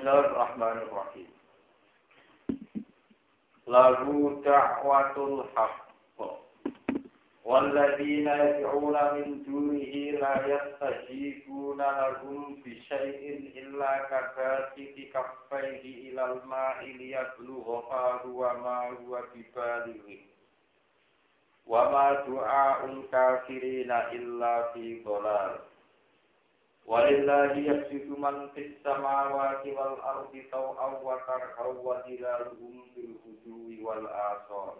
بسم الله الرحمن الرحيم له دعوة الحق والذين يدعون من دونه لا يستجيبون لهم بشيء إلا كباسط كفيه إلى الماء ليبلغ فهو ما هو ببالغه وما دعاء الكافرين إلا في ضلال ولله يسجد من في السماوات والأرض طوعا وكرها وظلالهم بالغدو والآصال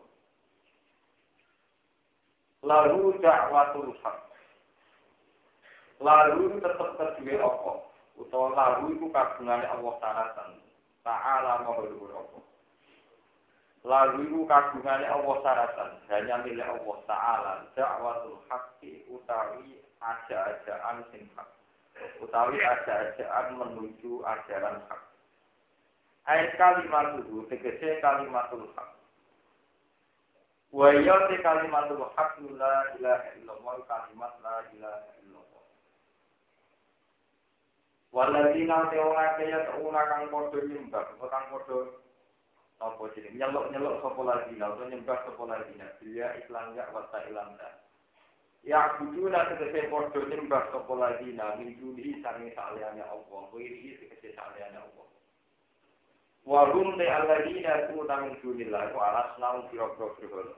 lalu dakwatul hak lalu tetap kedua apa utawa lalu itu kagungane Allah Ta'ala ta'ala mahluhur apa lalu itu kagungane Allah Ta'ala hanya milik Allah Ta'ala dakwatul haqqi utawi aja-ajaan sing hak Utawi aja-ajaan menuju ajaran hak. Ayat kalimat itu tegese kalimatul hak. Wa ya te kalimatul haq la ilaha illallah kalimat la ilaha illallah. Waladina te ora kaya ora kang padha nyembah, kang padha? Apa jenenge nyelok-nyelok sapa lagi utawa nyembah sapa lagi dia iklan ya wa ilang ta. Ya buduna tegese padha nyembah sapa lagi min judi sange saliyane Allah, kuwi tegese saliyane Allah. Warum te alladina tu nang dunillah ku alas nang pira-pira berhala.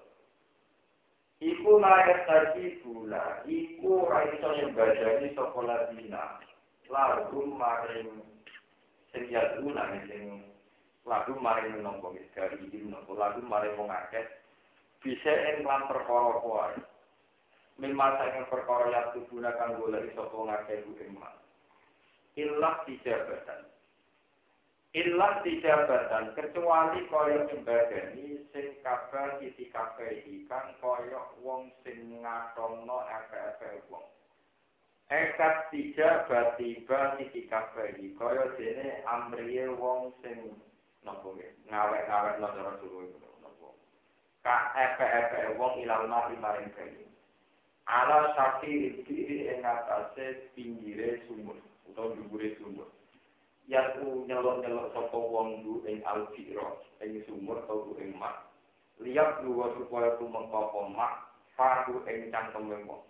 Iku layak tadi gula, iku ora iso nyembadani sapa ladina. Lagu maring sing yaduna sing lagu maring nopo miskari iki nopo lagu maring wong akeh bisa ing lan perkara kuwi. Mimma saking perkara yang tubuna kang golek sapa ngakeh ku ing Ilah dijabatan. Ilah dijabatan kecuali kaya nyembadani sing kabar sisi kabeh ikan kaya wong sing ngatono efe-efe wong. Ekat tiga batiba sisi kabeh kaya dene amriye wong sing nopo ngawek-ngawek lo cara suruh nopo. Ka efe-efe wong ilang mati maring kene. Ala sakir diri ing atase pinggire sumur utawa dhuwure sumur. yaku nyelok-nyelok sapa wong du ing alfiro ing sumur atau ing mak liap luwa supaya tumengko apa mak faru ing cangkeme wong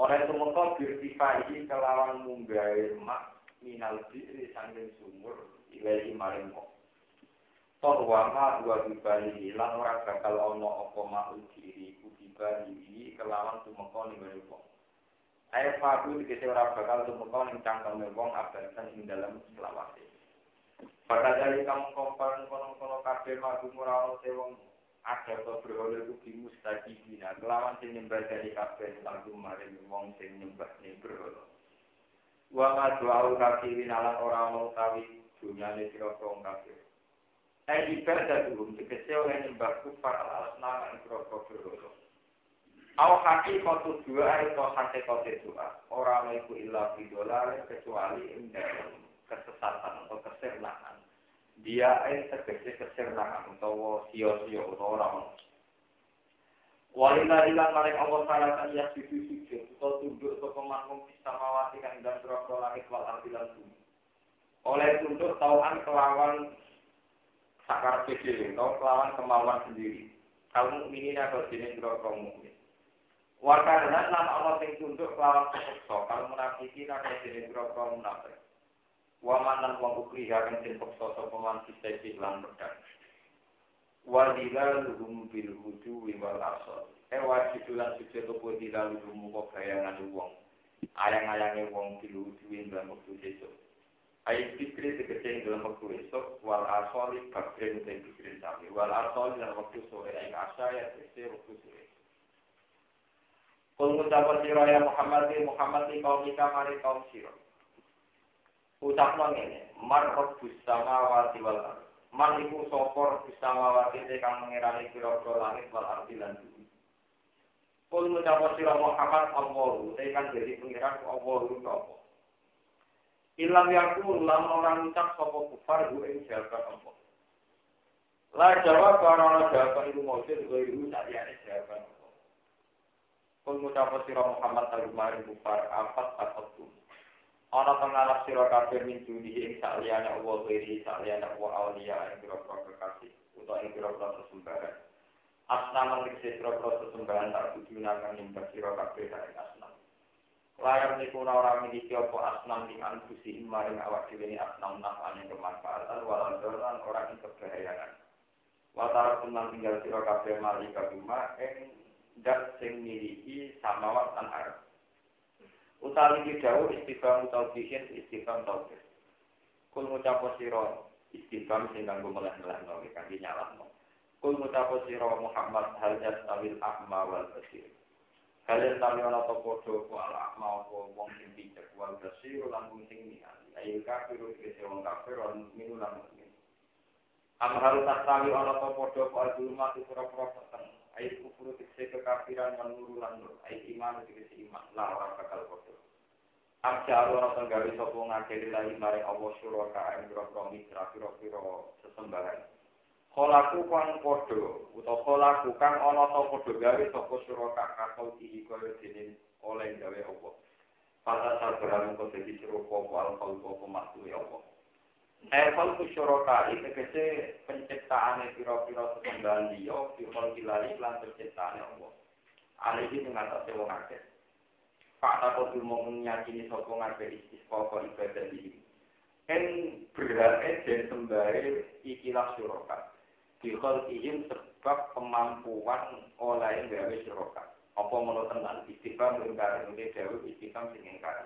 ora tumengko birtifa iki kelawan munggahe mak minal diri sanging sumur ilahi maring wong Toh wama dua dibali hilang ora bakal ono apa mak diri ku dibali kelawan tumengko ning wong Ayat fadu dikisi ora bakal tumeka ning cangkeme wong abadan ing dalam selawase. Pada dari kamu kompon kono-kono kabeh madu murah te wong ada to berhala iku di mustajibina kelawan sing nyembah dari kabeh lagu maring wong sing nyembah ning berhala. Wa ma doa kafirin ala ora mau tawi dunyane sira kabeh. Ai ibadah dulu dikese oleh nyembah kufar alas nama ing berhala. Au hati kotu dua itu hati kotu dua. Orang itu ilah bidolar kecuali ing kesesatan atau kesirnaan. Dia air tegese kesirnaan atau sio-sio atau orang. Walila ilang maring Allah Ta'ala kan ya sisi sujud atau tunduk atau pemangkum bisa mawati kan dan berapa langit wal artilan bumi. Oleh tunduk tauan kelawan sakar pikir atau kelawan kemauan sendiri. Kalau mukminin atau jenis berapa mukmin. Wakarna lan ana sing tunduk kelawan kepeksa kang munafiki lan dene groko munafik. Wa manan wong ukri kang sing peksa sapa man sisi lan pedang. Wa dilaluhum bil hudu wal asal. E wajib lan sujud opo dilaluhum kok bayangan wong. Ayang-ayange wong hudu lan wektu sesuk. Ayo pikir tegese dalam waktu esok, wal asali bakrin dan pikirin sami. Wal asali dalam waktu sore, ayo asa ya tegese waktu sore. Kul ngucapkan siro ya Muhammad di Muhammad di kaum kita mari kaum siro. Ucapno ngene, mar rabbus samawati wal ardh. Man iku sapa rabbus samawati kang mengirani pira-pira langit wal ardi lan bumi. Kul ngucap sira Muhammad Allahu, saya kan jadi pengiran Allahu apa. Ilam yaku lam orang ngucap sapa kufar hu ing jawaban apa. Karena jawaban itu maujud gue itu tak ada jawaban apa. Kul ngucap sira Muhammad al-Mari kufar afat atatum. Ana pengalap kafir min judi ing saliyane Allah wiri saliyane Allah auliya ing pira-pira kekasih utawa ing pira-pira sesembahan. asnam ngisi sira-sira sesembahan tak. Layar niku ora miliki apa asnam ing anfusi maring awak dhewe asnam nafane kemanfaatan walau dolan ora ing kebahayaan. Watara tenang tinggal sira kabeh mali kaguma ing dat sing miliki samawat lan arep. Utawi iki dawuh istighfar taubihin istighfar taubih. Kul ngucap sira istighfar sing kanggo melah-melah kangge nyalahno. Kul mutapo siro Muhammad hal yastawil ahma wal basir. Hal yastawi ana to padha ahma apa wong sing picek wal basir lan wong sing ningali. Ayo kafir iki wong kafir lan minu lan mukmin. Am hal tastawi ana to padha apa al zulma tu pura-pura peteng. Ayo kufur tikse kekafiran lan nuru lan nur. Ayo iman tikse iman la ora bakal padha. Am jaru ana to gawe sapa ngakeli lahi mare Allah suraka ing pira-pira mitra pira-pira sesembahan. Kolaku kang podo, utawa kolaku kang ana ta podo gawe sapa sira kakak iki kaya dene oleh gawe apa. Pada sabaran kok dadi serupa wal kalbu apa makhluk apa. Eh kalbu syuraka iki tegese penciptaane pira-pira sesembahan liya firman kilali lan penciptaane apa. Ale iki ngatasi wong akeh. Pak takut ilmu menyakini sapa ngabe istisqa ibadah iki. En berarti den sembare ikilah syuraka. Bikol ihim sebab kemampuan oleh gawe syurokat. Apa menurut tenan istiqam mengingkari ini dewi istiqam sing ingkari.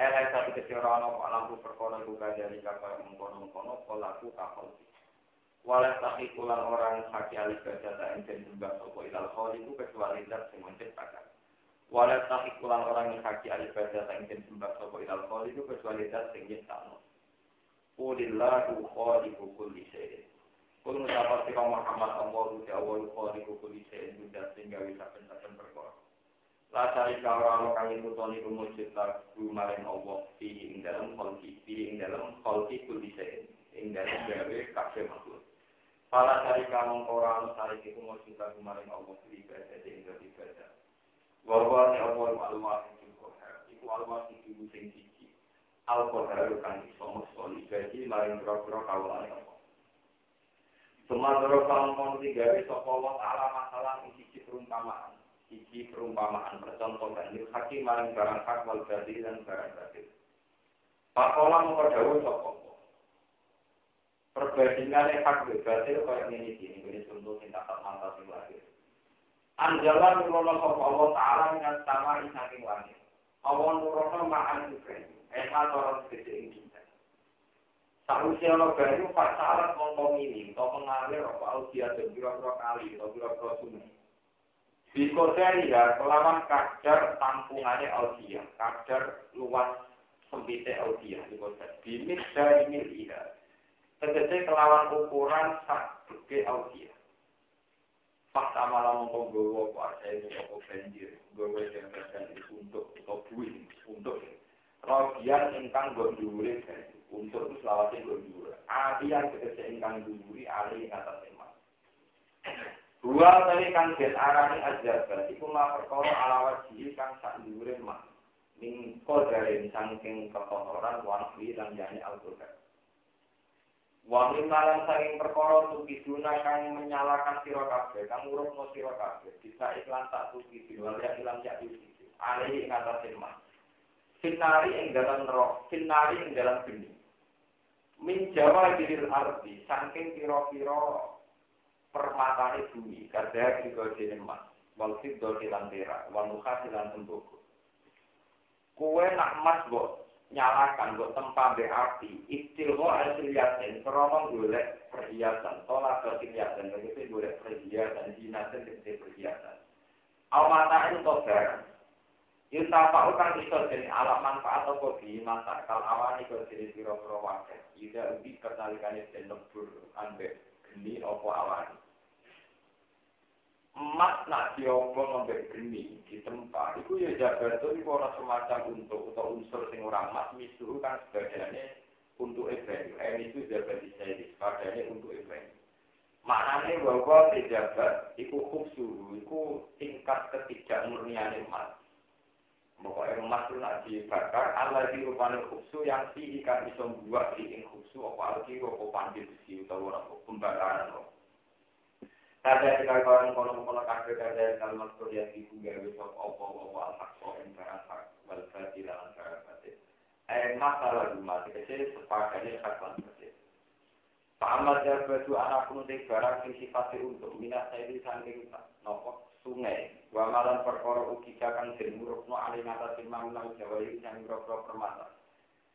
Elai satu kesirana lampu perkono juga dari kapal mengkono-mengkono pelaku kapal. Walau tak ikulan orang haki alih baca tak enten sembah sopo ilal kholiku kecuali zat yang menciptakan. Walau tak ikulan orang yang haki alih baca tak enten sembah sopo ilal kholiku kecuali zat yang menciptakan. Ulillahu kholiku kulli syai'in. Kul ngucapa sira Muhammad Allah uti awal kholi kukuli sein budak sehingga bisa saben perkara. La cari kawra kang ngutoni rumujud lagu maring Allah fi ing dalam kholki fi ing kuli sein ing gawe makhluk. Pala cari kamu ora cari iku mujud lagu Allah fi ibadah ing dalam ibadah. Wa ni Allah al-wahid iku al-wahid sing siji. Al-Qahar iso maring Allah. Semadara kampung tiga sopo Allah Ta'ala masalah sisi perumpamaan. Sisi perumpamaan percontohan. Ini hakim maring barang hak wal dan barang batil. Pakola mengkodawu Allah. Perbandingannya hak batil kayak ini sini. Ini contoh cinta tak mantap sing lahir. Anjalan nurono sopo Allah Ta'ala dengan sama isaking langit. Allah nurono ma'an juga. Ema orang segede ini. Ana banyu pak syarat mongko ini, to mengalir apa audia dan pira-pira kali, to pira-pira sungai. Bikoteri ya, kelawan kadar tampungannya audia, kadar luas sempitnya audia, bikoteri. Bimit dari mil iya. Tegese kelawan ukuran sak gede. Fakta malam mongko gowo kuasa ini apa banjir, gowo yang terjadi untuk, atau buih, untuk. Rogian ingkang gue dhuwure untuk selawatnya gue dua. Adian bekerja ingkang duri ali atas emas. Dua tadi kan den arani ajar berarti kuma perkara alawat jili kang sak dhuwure mah. Ning kodare saking kekotoran wanfi lan jane al-Qur'an. Wangi malam saking perkara tukiduna kang menyalakan sira kabeh, kang urupno sira. Bisa iklan tak tukiduna, ya ilang ya tukiduna. Ali ing atas emas. Finari ing dalam roh, finari ing dalam geni min jawa arti saking pira-pira permatane bumi. Kada kiko dene mas wal fiddo lan tera wal nukhas lan tembaga kowe nak mas mbok nyalakan mbok tempa be api. Istilho asliyaten krono golek perhiasan. Tolak perhiasan begitu golek perhiasan dinasen tegese perhiasan. Awmata itu barang Yutafa'u kan iso jadi alat manfaat apa di masa kal awan iso jadi piro-piro wakil. Ida ubi pertalikannya dan lebur ambek geni apa awan. emas nak diobong ngambek geni di tempat itu ya jabat itu ora semacam untuk atau unsur sing ora emas misuh kan sebagainya untuk event ini itu jabat di saya sebagainya untuk event maknanya bahwa pejabat itu khusus itu tingkat ketidakmurnian emas Pokoknya emas itu nak dibakar, Allah di rupanya khusus yang si ikan bisa buat di khusus, apa lagi, apa pandit besi, atau pembakaran. Kada jika kawan kono kono kafe kada kalimat Korea ibu gawe sop opo opo al hakko en hak wal fati lan barang fati. Eh masalah rumah kecil sepakatnya hak lan. Pak Ahmad Jabatu anak pun barang sing sifatnya untuk minat saya di samping nopo sungai. Wa malam perkara ugi kang den murukno ali ngatasin mangulang Jawa iki sing grogro permata.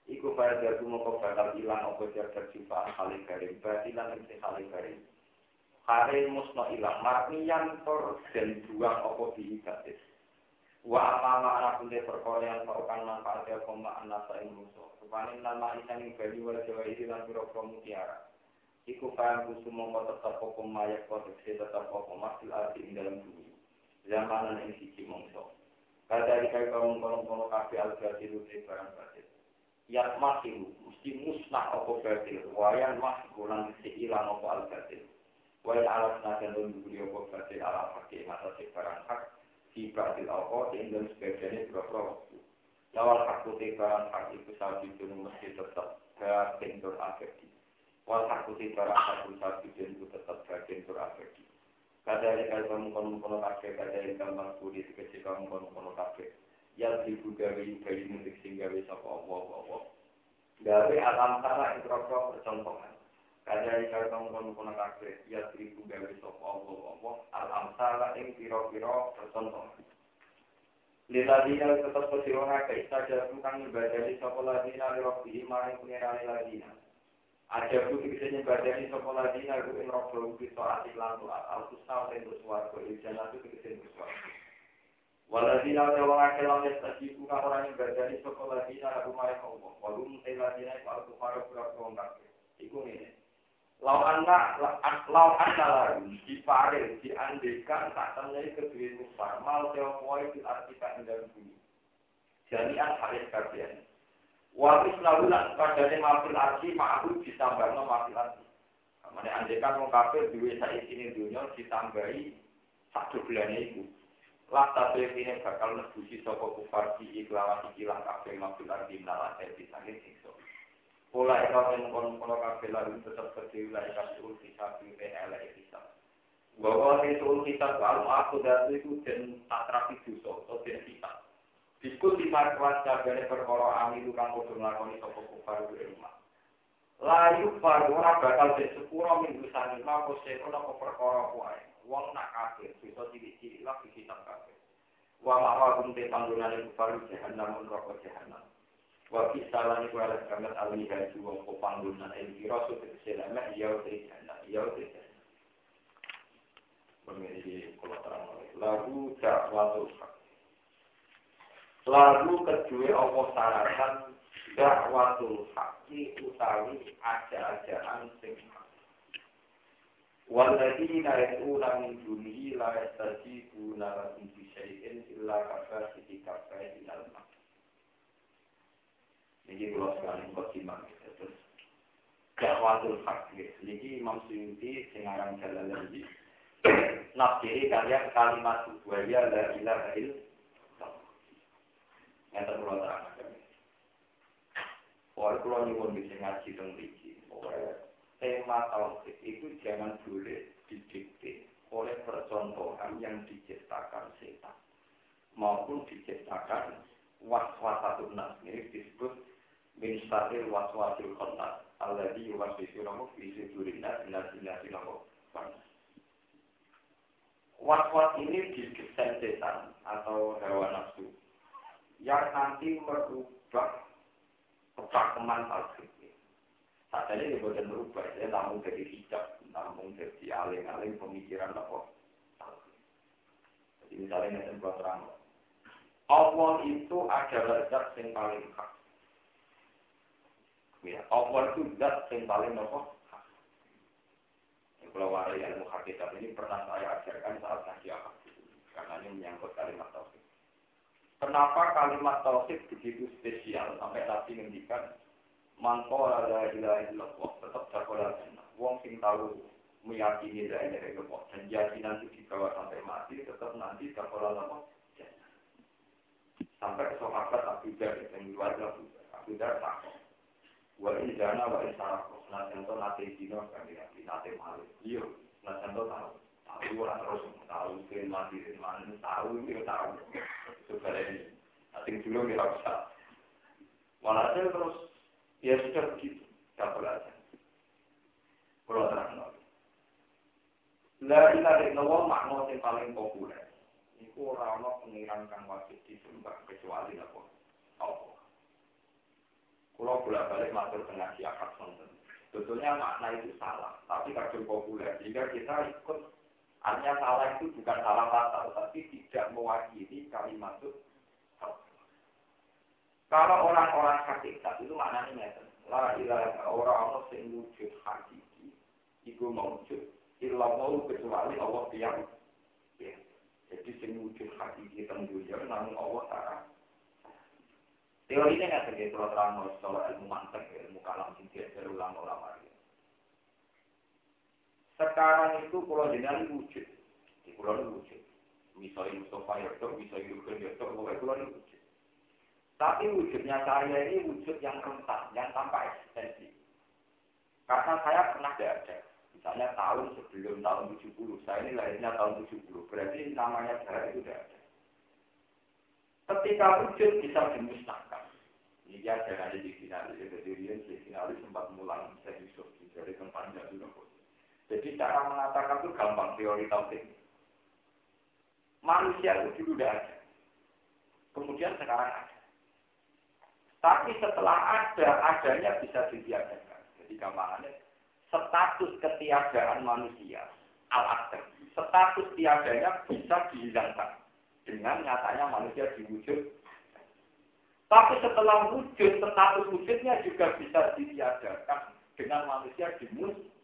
Iku pada jatuh moko bakal ilang opo jagat sifat kali garing batilan ing kali garing. Kare musno ilang marniyan tor dan buang opo diibatis. Wa amama anak punde perkara yang kau manfaat ya koma anak ing musuh. Rupane nama isan ing bali jawa iki lan pira mutiara. Iku paham kusu mongko tetap opo mayak kodek tetap opo masil arti dalam bumi. zamanan ing siji mongso. Kadari kaya kaya mongkono-mongkono kafe al-gadir utri barang gadir. Yat masih mesti musnah opo gadir, wayan mas gulang si ilang opo al-gadir. Waya alas nasa nun buli opo gadir ala fakir masa si barang hak, si batil opo, si indon sebagainya berapa waktu. Lawal hak putih barang hak itu sabi dunung mesti tetap gadir indon al-gadir. Wal hak putih barang hak itu sabi dunung tetap gadir indon al-gadir. Kada ini kalau kamu kono kono kafe, kada ini kalau mampu di sekecil kamu kono kono kafe. Yang ibu gawe gawe musik sehingga bisa apa apa apa. Gawe alam itu rokok percontohan. Kada ika kamu kono kono kafe, ya seribu gawe sopo Allah Allah, al amsala ing piro piro tercontoh. Liladina tetap pesirona ke istaja tukang ibadani sopo ladina lirofi imani pengirani ladina. Aja bu bisa nyebadani sopo ladina ru ing robo bisa asik lantu al kusna ing bersuarga, ijana tu bisa bersuarga. Waladina wong akeh lan yastajibu kang ora nyebadani sopo ladina ru mare Allah. Walum te ladina iku al-kufar kira-kira kabeh. Iku ngene. Lau anak, lau anak lagi diparil, diandekan tak temui kedua kufar, mal teopoi di artika dalam bumi. Jadi an haris Wabis lalu lan padane mafil arti ma'ahu ditambah no mafil arti. Mana andekan mau kafir duwe saiki ini dunia ditambahi satu bulan itu. Lah tapi ini bakal nebusi soko kufar iklawan ikilah kafir mafil arti nalar bisa siksa. Pola eka yang kono kono kafe lalu berdiri lah eka suul kitab di PNL kita. Bahwa di suul kitab kalau aku dari itu dan tak terapi dosa atau dan kita. Diskut di markuat jagane perkara ami itu kan kudu kufar. Layu farwa bakal dek sepuro minggu sani mako sekono apa perkara. Wong nak kafir bisa cilik-cilik lah di kitab kafir. Wa ma'wa gumte panggonane kufar jahanam neraka jahanam. Wabi salah niku ala kamet ali haji wong ko panggonan el kira su tegese lama iya uti jana iya uti jana. Pemilih kalau terang lagu dakwatul hak. Lagu kedua apa sarahan dakwatul haki utawi aja-ajaan sing hak. Waladina yad'una min dunihi la yastajibuna lahum bi syai'in illa kafasiti kafai ilal mak. Ini kalau sekali khotimah. Terus dakwatul hak. Ini Imam Suyuti sengarang jalan lagi. Nafsiri kalian kalimat buaya la ilaha illallah. Yang terlalu terang. Pokoknya kalau nyuwun bisa ngaji tentang biji. Pokoknya tema tauhid itu jangan boleh didikte oleh percontohan yang diciptakan setan. Maupun diciptakan was-wasatul nas ini disebut min syarril waswasil khannas alladzi yuwaswisu lahu fi sudurin nas min al-jinnati lahu Was-was ini didesain setan atau hawa nafsu yang nanti merubah kepakeman tauhid. Saat ini dia boleh merubah, ya namun jadi hijab, namun jadi aling-aling pemikiran apa. Jadi misalnya yang buat terang, Allah itu adalah zat yang paling hak. Ya, Allah itu zat yang paling nopo. Kalau warai ilmu hakikat ini pernah saya ajarkan saat ngaji apa? Karena ini menyangkut kalimat tauhid. Kenapa kalimat tauhid begitu spesial sampai Nabi ngendikan ada ilaha illallah tetap jagolah Wong sing tahu meyakini la ilaha illallah dan keyakinan itu dibawa sampai mati tetap nanti jagolah apa? Sampai sahabat Abu Dhar yang luar Abu Dhar takut. Wa in jana wa in sarako. Nah contoh nate dino kan malu. Iya, nah tahu. Tahu orang terus tahu mati di mana tahu itu ini. Nanti dulu kita bisa. Walhasil terus ya sudah begitu. Tak belajar. Kalau terang lagi. La ilaha illallah makna yang paling populer. Iku orang-orang pengiran kang wajib disembah kecuali apa? Allah. Kalau bolak balik masuk tengah siakat sonten. Sebetulnya makna itu salah, tapi kadang populer. Jika kita ikut, artinya salah itu bukan salah fatal, tapi tidak mewakili kalimat itu. Kalau orang-orang hakikat itu maknanya nyata. La ilaha orang-orang sing wujud hakiki, iku mewujud. Ilah mau kecuali Allah yang ya. Jadi sing wujud hakiki tenggulir namun Allah Ta'ala Teori ini nggak terjadi terang soal ilmu mantek, ilmu kalam sing diajar ulama-ulama. Sekarang itu kalau jenengan wujud, di pulau wujud. Misalnya Mustafa Yordok, misalnya Yudhul Yordok, pokoknya pulau wujud. Tapi wujudnya saya ini wujud yang rentan, yang tanpa eksistensi. Karena saya pernah ada. Misalnya tahun sebelum tahun 70, saya ini lahirnya tahun 70. Berarti namanya saya itu tidak ada. Ketika wujud bisa dimusnahkan. Ini dia ada di finalis, jadi dia di finalis sempat mulang saya Yusuf dari tempatnya dulu. Jadi cara mengatakan itu gampang teori tauhid. Manusia itu dulu tidak ada. Kemudian sekarang ada. Tapi setelah ada, adanya bisa ditiadakan. Jadi gampangannya, status ketiadaan manusia, al status tiadanya bisa dihilangkan dengan nyatanya manusia diwujud. Tapi setelah wujud, status wujudnya juga bisa ditiadakan dengan manusia dimusnahkan.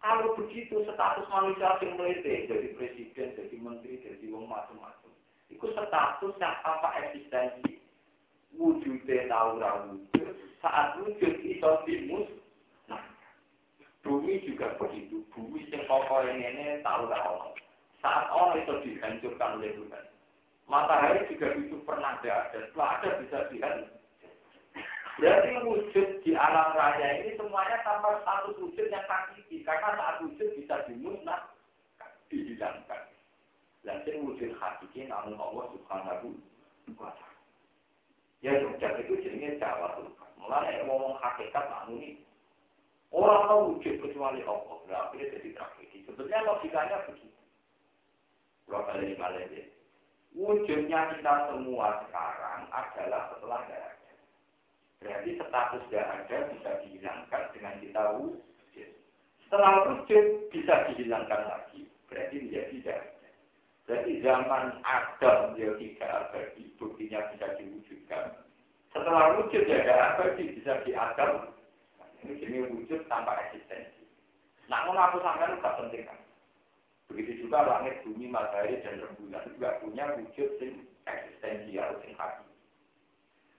Kalau begitu status manusia yang melete, jadi presiden, jadi menteri, jadi wong macam-macam. Itu status yang tanpa eksistensi. Wujudnya tahu wujud, saat wujud itu dimus. Nah, bumi juga begitu. Bumi yang pokok ini tahu Allah. Saat orang itu dihancurkan oleh Tuhan. Matahari juga itu pernah ada, setelah ada bisa dihancurkan. Berarti wujud di alam raya ini semuanya tanpa status wujud yang hakiki. Karena saat wujud bisa dimusnah, dihilangkan. Dan ini wujud hakiki namun Allah subhanahu wa ta'ala. Ya sudah itu jenisnya Jawa Tuhan. Mulai ngomong hakikat namun ini. Orang tahu wujud kecuali Allah. Berarti jadi tragedi. Sebenarnya logikanya begitu. Kalau kali ini Wujudnya kita semua sekarang adalah setelah ada. Berarti status tidak ada bisa dihilangkan dengan kita wujud. Setelah wujud bisa dihilangkan lagi. Berarti dia tidak ada. Berarti zaman Adam dia tidak abadi, buktinya bisa diwujudkan. Setelah wujud ya ada abadi, bisa diadam. Ini wujud tanpa eksistensi. Mau aku sampai itu penting kan? Begitu juga langit, bumi, matahari, dan rembulan juga punya wujud sing eksistensial, sing hati.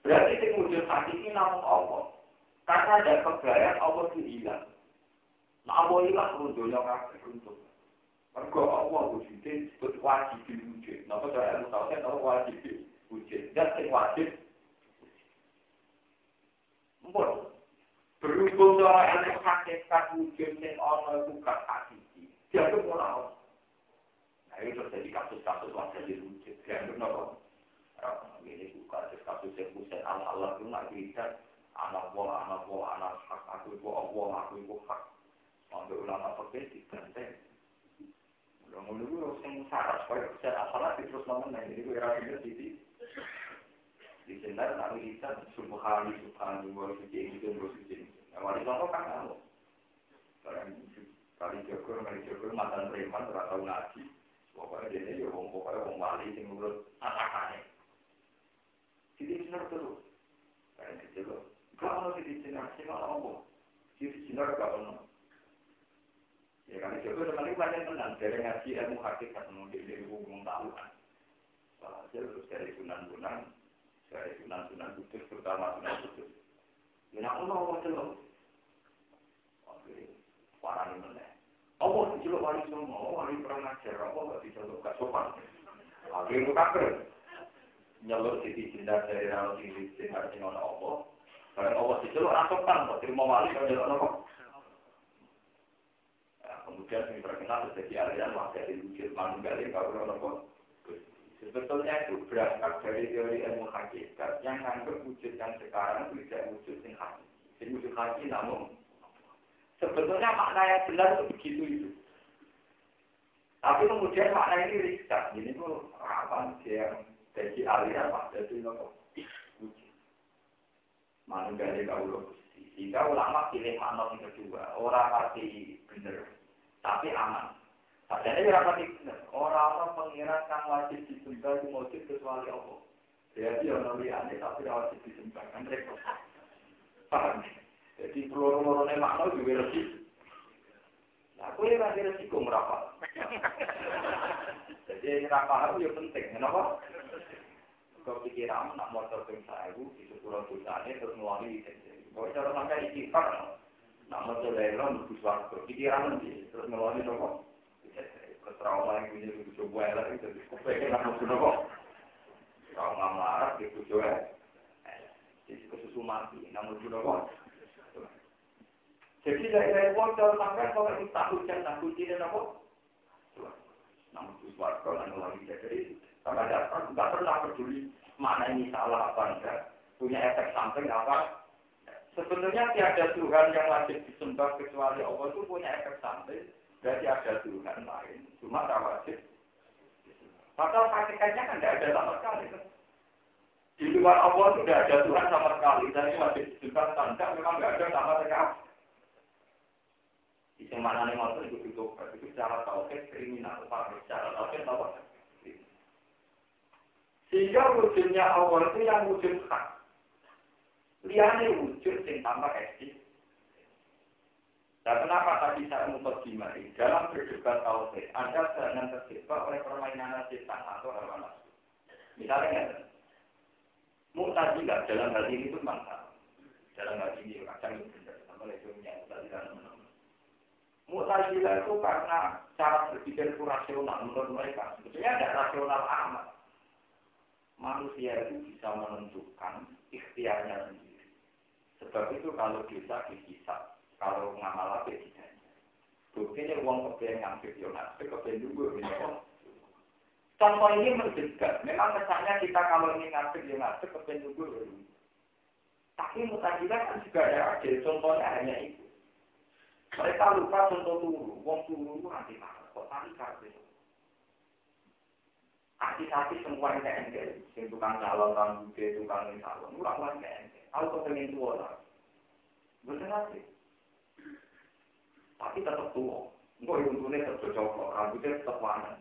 Berarti sing wujud hati ini namun Allah. Karena ada kebayang Allah itu hilang. Nah Allah hilang runtuhnya kabeh runtuh. Mergo Allah wujudnya disebut wajib wujud. Napa cara ilmu tauhid napa wajib wujud. Dan sing wajib Mpun. Berhubung seorang ilmu hakikat wujud sing iku gak hakiki. Dia tuh mulai Nah, itu terjadi kasus-kasus wajah di wujud. Dianggap nopo. Bukan kasus yang pusat Allah itu nggak bisa. Anak buah, anak buah, anak hak, aku itu Allah, aku itu hak. Sampai ulama pakai di benteng. Udah mulai dulu yang syarat supaya pusat asalah terus ngomong. Nah, ini gue rasa di di sini nanti kita subhani subhani wa suci itu wa suci. Yang wali contoh kan kamu. Kali jokur, kali jokur, mantan preman, terlalu ngaji. Pokoknya dia ini wong pokoknya wong wali sing menurut atakane. dicinar terus. Kayaknya juga. Kalau masih dicinar, sih malah ngomong. Si dicinar gak ngomong. Ya kan, itu teman ini banyak tenang. Dari ngaji ilmu hakikat, mungkin dari hukum tahu kan. Bahasa terus dari sunan-sunan, dari sunan-sunan putus, terutama sunan putus. Ya, nak ngomong celok? Oke, parah ini mana? Apa sih celok wali semua? Wali perang ajar, apa sih celok gak sopan? Lagi itu kakek. Nyeluk sisi cinta dari rano cinta sing ono apa? Kalau Allah diceluk rasokan, kok terima wali kalau nyeluk apa? kemudian yang terkenal menjadi aliran wah dari wujud manunggaling kalau nopo. Sebetulnya itu berasal dari teori ilmu hakikat. Yang menganggap wujud yang sekarang tidak wujud yang hakiki jadi wujud hakiki namun sebetulnya makna yang benar itu begitu itu. Tapi kemudian makna ini riset ini tuh apa yang jadi aliran wah dari nopo wujud manunggaling kalau sehingga ulama pilih makna yang kedua orang pasti benar tapi aman. Padahal ini rapat orang-orang pengiran kan wajib disembah itu wajib kecuali Allah. Jadi orang liane tapi wajib disembah kan repot. Paham? Jadi peluru-peluru makna juga lebih. Nah, aku ini lagi resiko. Jadi rapat itu penting, kenapa? Kau pikiran nak motor ping saya di sepuluh ini terus melalui Kalau cara sampai istighfar, Nak mau lelo mlebu swarga. Pikiran nanti terus ngeloni nopo. Trauma yang punya ibu coba itu kepengen nak mlebu nopo. Trauma marah di bojo Jadi kesusu mati, namun mlebu nopo. Jadi dari wong kalau sampai kalau itu tak hujan tak hujan nopo. Namun swarga lan ngeloni jadi dasar nggak pernah peduli mana ini salah apa enggak punya efek samping apa Sebenarnya tiada Tuhan yang wajib disembah kecuali Allah itu punya efek samping. Berarti ada Tuhan lain, cuma tak wajib. Padahal hakikatnya kan tidak ada sama sekali. Di luar Allah tidak ada Tuhan sama sekali. Dan ini wajib disembah tanda memang tidak ada sama sekali. Di mana nih mau itu itu secara tauhid kriminal, secara tauhid apa? Sehingga wujudnya Allah itu yang wujud hak. Liane wujud sing tambah eksis. Nah, kenapa tadi saya memperdimai? Dalam berdebat tauhid, Anda jangan terjebak oleh permainan setan atau hawa nafsu. Misalnya, Mu'tazilah dalam hal ini pun mantap. Dalam hal ini kadang itu benar. Sama lesunya Mu'tazilah Mu'tazilah itu karena cara berpikir itu rasional menurut mereka. Sebetulnya ada rasional amat. Manusia itu bisa menentukan ikhtiarnya sendiri. Sebab itu kalau bisa dihisap, kalau ngamal apa tidak. Buktinya uang kepengen ngambil yo ngambil kepengen juga ini Contoh ini mendekat. Memang kesannya kita kalau ingin ngambil yo ngambil kepengen juga Tapi mutajilah kan juga ada adil. Contohnya hanya itu. Mereka lupa contoh. Wong turu itu nanti marah. Kok tadi kartu Artis-artis semua yang kayak Yang tukang calon, tukang bude, tukang calon. Murah banget kayak Aku kepengen tua lah. Bener nanti. Tapi tetap tua. Enggak untungnya tetap cocok, rambutnya tetap warna.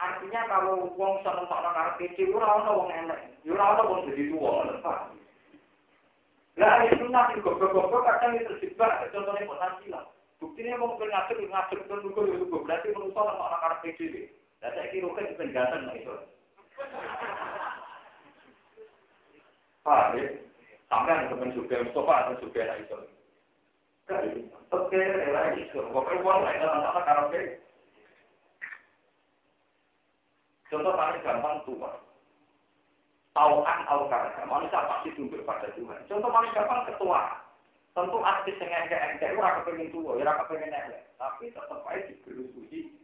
Artinya kalau uang seneng tak nak karep kecil, ora ono wong enek. Ya ora ono wong tua, lepas. Lah itu nanti goblok-goblok kadang itu terjebak, contohnya potensi lah. Buktinya mau ngatur ngatur kan juga itu berarti manusia orang orang karep kecil. Lah kira kan itu ganteng lah itu. Paham ya? Sampai ada teman juga, Mustafa ada juga itu. Oke, lah itu. Pokoknya uang anak karaoke. Contoh paling gampang tua. Tauan al karena manusia pasti tunduk pada Tuhan. Contoh paling gampang ketua. Tentu artis yang engke-engke, ora kepengen tua, ora kepengen elek. Tapi tetap aja digelusuhi.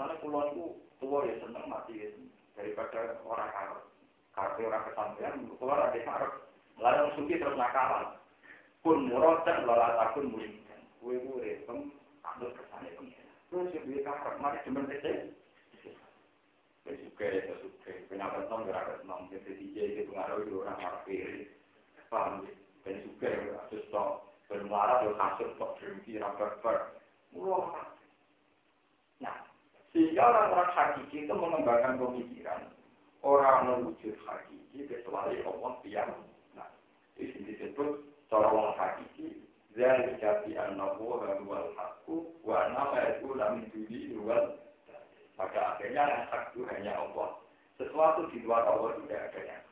Mana pulau itu tua ya seneng mati ya daripada orang Arab. Karena orang kesampaian, keluar ada Arab. Lalu suki terus nakalan. Pun dan lalat takun mulingkan. Kue kue pem, ambil kesannya pengen. Terus yang dia Arab, mari cuma kecil. Suka ya, suka. Penyakit nong, gerak nong. Jadi DJ itu ngaruh itu orang Arab kiri. Paham ya? Dan suka ya, terus tok. Bermuara, terus kasut, tok. Berhenti, rapat-rapat. Wah, Nah, sehingga orang-orang hakiki itu mengembangkan pemikiran. Orang mewujud hakiki kecuali Allah yang nah, sini disebut cara orang hakiki Zalika bi annahu huwal haqqu wa nama itu lam yudi huwal Maka akhirnya yang hak itu hanya Allah. Sesuatu di luar Allah tidak ada yang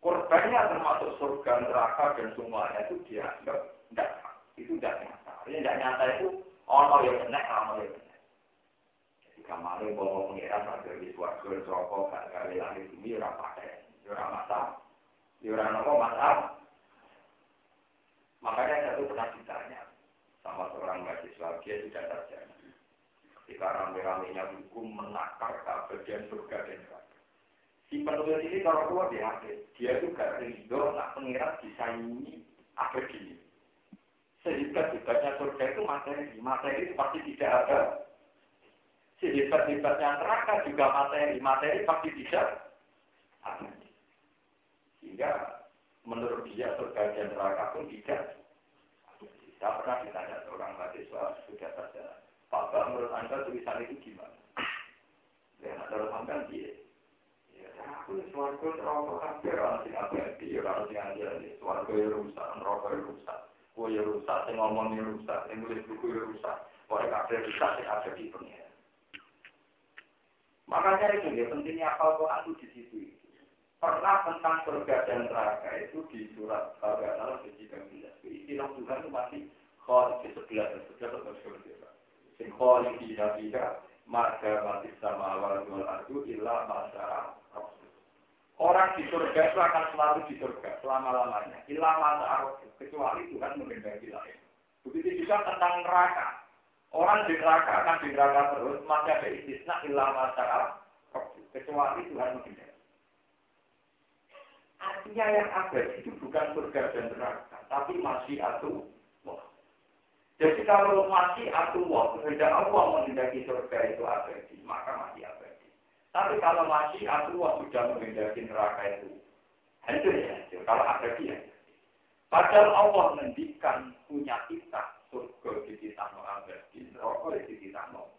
Korbannya termasuk surga, neraka, dan semuanya itu dianggap tidak Itu tidak nyata. Ini tidak nyata itu Allah yang benar, Allah yang kemarin bawa pengiran ada di suarga, rokok, gak kali langit bumi, orang pakai. Orang mata. Orang apa masalah. Makanya saya itu pernah ditanya sama seorang mahasiswa, dia sudah terjadi. Ketika rame-ramenya hukum menakar kebagian surga dan neraka. Si penulis ini kalau keluar di hati, dia juga rindu nak pengirat disaingi abadi. Sehebat-hebatnya surga itu materi, materi itu pasti tidak ada. Sehebat-hebatnya neraka juga materi, materi pasti ada. Sehingga menurut dia surga neraka pun tidak. Saya pernah ditanya seorang mahasiswa sudah saja, Pak menurut Anda tulisan itu gimana? Ya, ada sampai dia. Ya, aku suarga neraka kafir, orang sing abadi, orang sing anjani, suarga ya rusak, neraka ya rusak. Kue ya rusak, sing ngomong ya rusak, sing nulis buku ya rusak. Pokoknya kafir rusak, ada di pengira. Makanya itu ya pentingnya apal Quran itu di situ pernah tentang surga dan neraka itu di surat Al-Baqarah ayat 13. Istilah Tuhan itu masih khalid di sebelah dan sebelah atau surga. Sing khalid di nabiha maka mati sama awal wal ardu illa masyarakat. Orang di surga itu akan selalu di surga selama-lamanya. Illa masyarakat kecuali Tuhan mengendaki lain. Begitu juga tentang neraka. Orang di neraka akan di neraka terus, maka ada istisna illa masyarakat kecuali Tuhan mengendaki. Artinya yang ada itu bukan surga dan neraka, tapi masih atu Jadi kalau masih atu kehendak Allah menghendaki surga itu abadi, maka masih abadi. Tapi kalau masih atu sudah menghendaki neraka itu, hancur ya hancur. Kalau abadi ya. Padahal Allah mendikan punya kita surga di kita mau abadi, neraka di kita mau.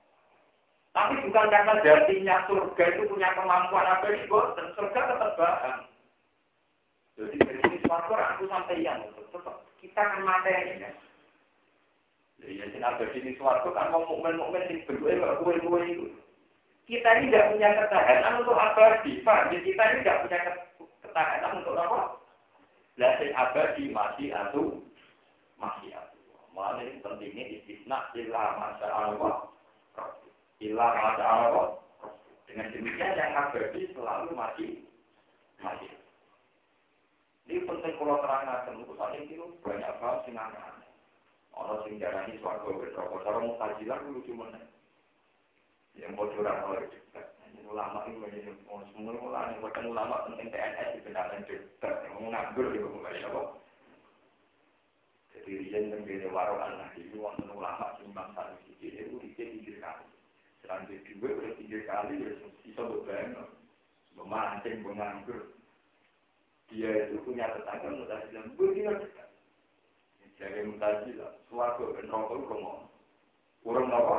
Tapi bukan karena jadinya surga itu punya kemampuan abadi, dan surga tetap bahan. Jadi dari sini suatu aku sampai yang kita kan materi ya. Sinar dari sini suatu kan mau mukmin mukmin sing berdua kue kue itu. Kita ini tidak punya ketahanan untuk abadi, pak. Jadi kita ini tidak punya ketahanan untuk apa? Lah sing abadi masih atu masih atu. Malah ini pentingnya istisna ilah masa Allah. Ilah masa Allah. Dengan demikian yang abadi selalu masih masih. Ini penting kalau terang itu saat ini banyak banget sing aneh-aneh. Orang sing darani suarga berdoa, cara mutajilah itu lucu mana. Yang bocoran oleh debat. Ulama ini menjadi semua ulama yang bukan ulama penting TNS di benaran. Yang nganggur itu kembali apa? Jadi dia yang beda warung anak itu wonten ulama simbang satu sisi itu di pinggir kali. Selanjutnya. Juga udah pinggir kali ya bisa berbang, memancing, menganggur. Dia itu punya tetangga mutazilah begini dekat jadi mutazilah suarga dan rokok itu kurang apa?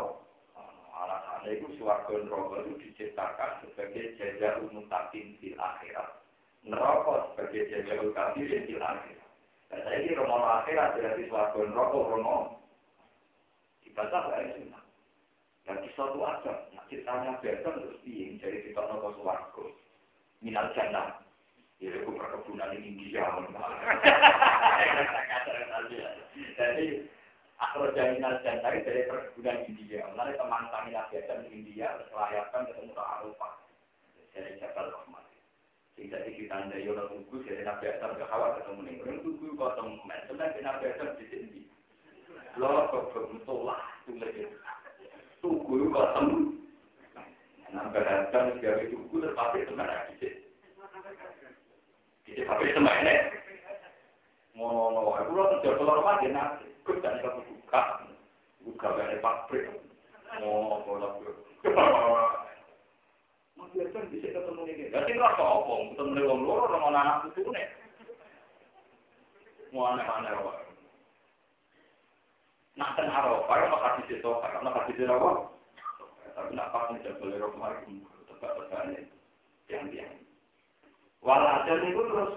Alasannya itu suarga dan rokok itu diciptakan sebagai jajah mutakin di akhirat. Neraka sebagai jajah kafirin di akhirat. Dan saya ini romo akhirat berarti suarga dan rokok romo ibadah gak sunnah dan di suatu aja nah ceritanya biasa terus piye jadi kita nopo suarga minal jannah Ya, itu perkebunan di India. Jadi, akro jaminan jantai dari perkebunan India. Mulai teman kami dan India, selayakkan ketemu ke Arafah. Dari Jabal Rahmat. Sehingga kita anda yola tunggu, jadi Nabi Adam ke Hawa ketemu nih. Orang tunggu kosong, sebenarnya Nabi Adam di sini. Lo kok bermutulah, tulis tunggu itu Nah, temu. Enam berhadapan, siapa itu tunggu terpapir teman lagi sih. Kita papir teman ini. Ngono-ngono, aku lo kerja keluar rumah dia nanti. Kau tak bisa buka. Buka gak ada papir. Ngono-ngono, aku Masih ada yang bisa ketemu ini. Gak sih, gak apa-apa. Ketemu ini, orang-orang anak itu. Mau aneh-aneh, Dan Arafah, kalau kasih situ, kalau kasih situ apa? Tapi nak pas nih, jadi boleh kemarin, tetap-tetap yang-yang. Walhasil itu terus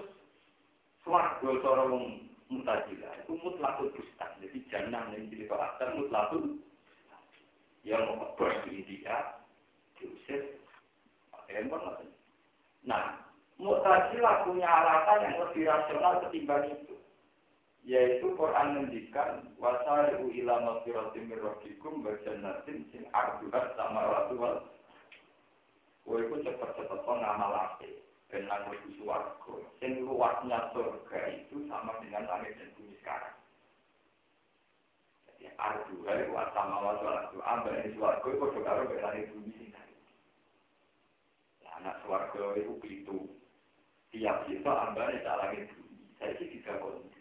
swarga cara wong mutajilah itu mutlakul bustan. Jadi jangan yang jadi karakter mutlakul yang mau di India diusir pakai handphone Nah, mutajilah punya alasan yang lebih rasional ketimbang itu. Yaitu Quran mendikan wasari'u ila mafiratim wa jannatin sing arduhat sama wal Kowe iku cepet-cepet ngamal apik dan di suarga. Yang luasnya surga itu sama dengan langit dan bumi sekarang. Jadi ardu hari luas sama waktu ardu. Ambil di suarga itu karo ke langit bumi. Nah, anak suarga itu itu. Tiap sisa ambil di langit bumi. Saya sih tidak boleh.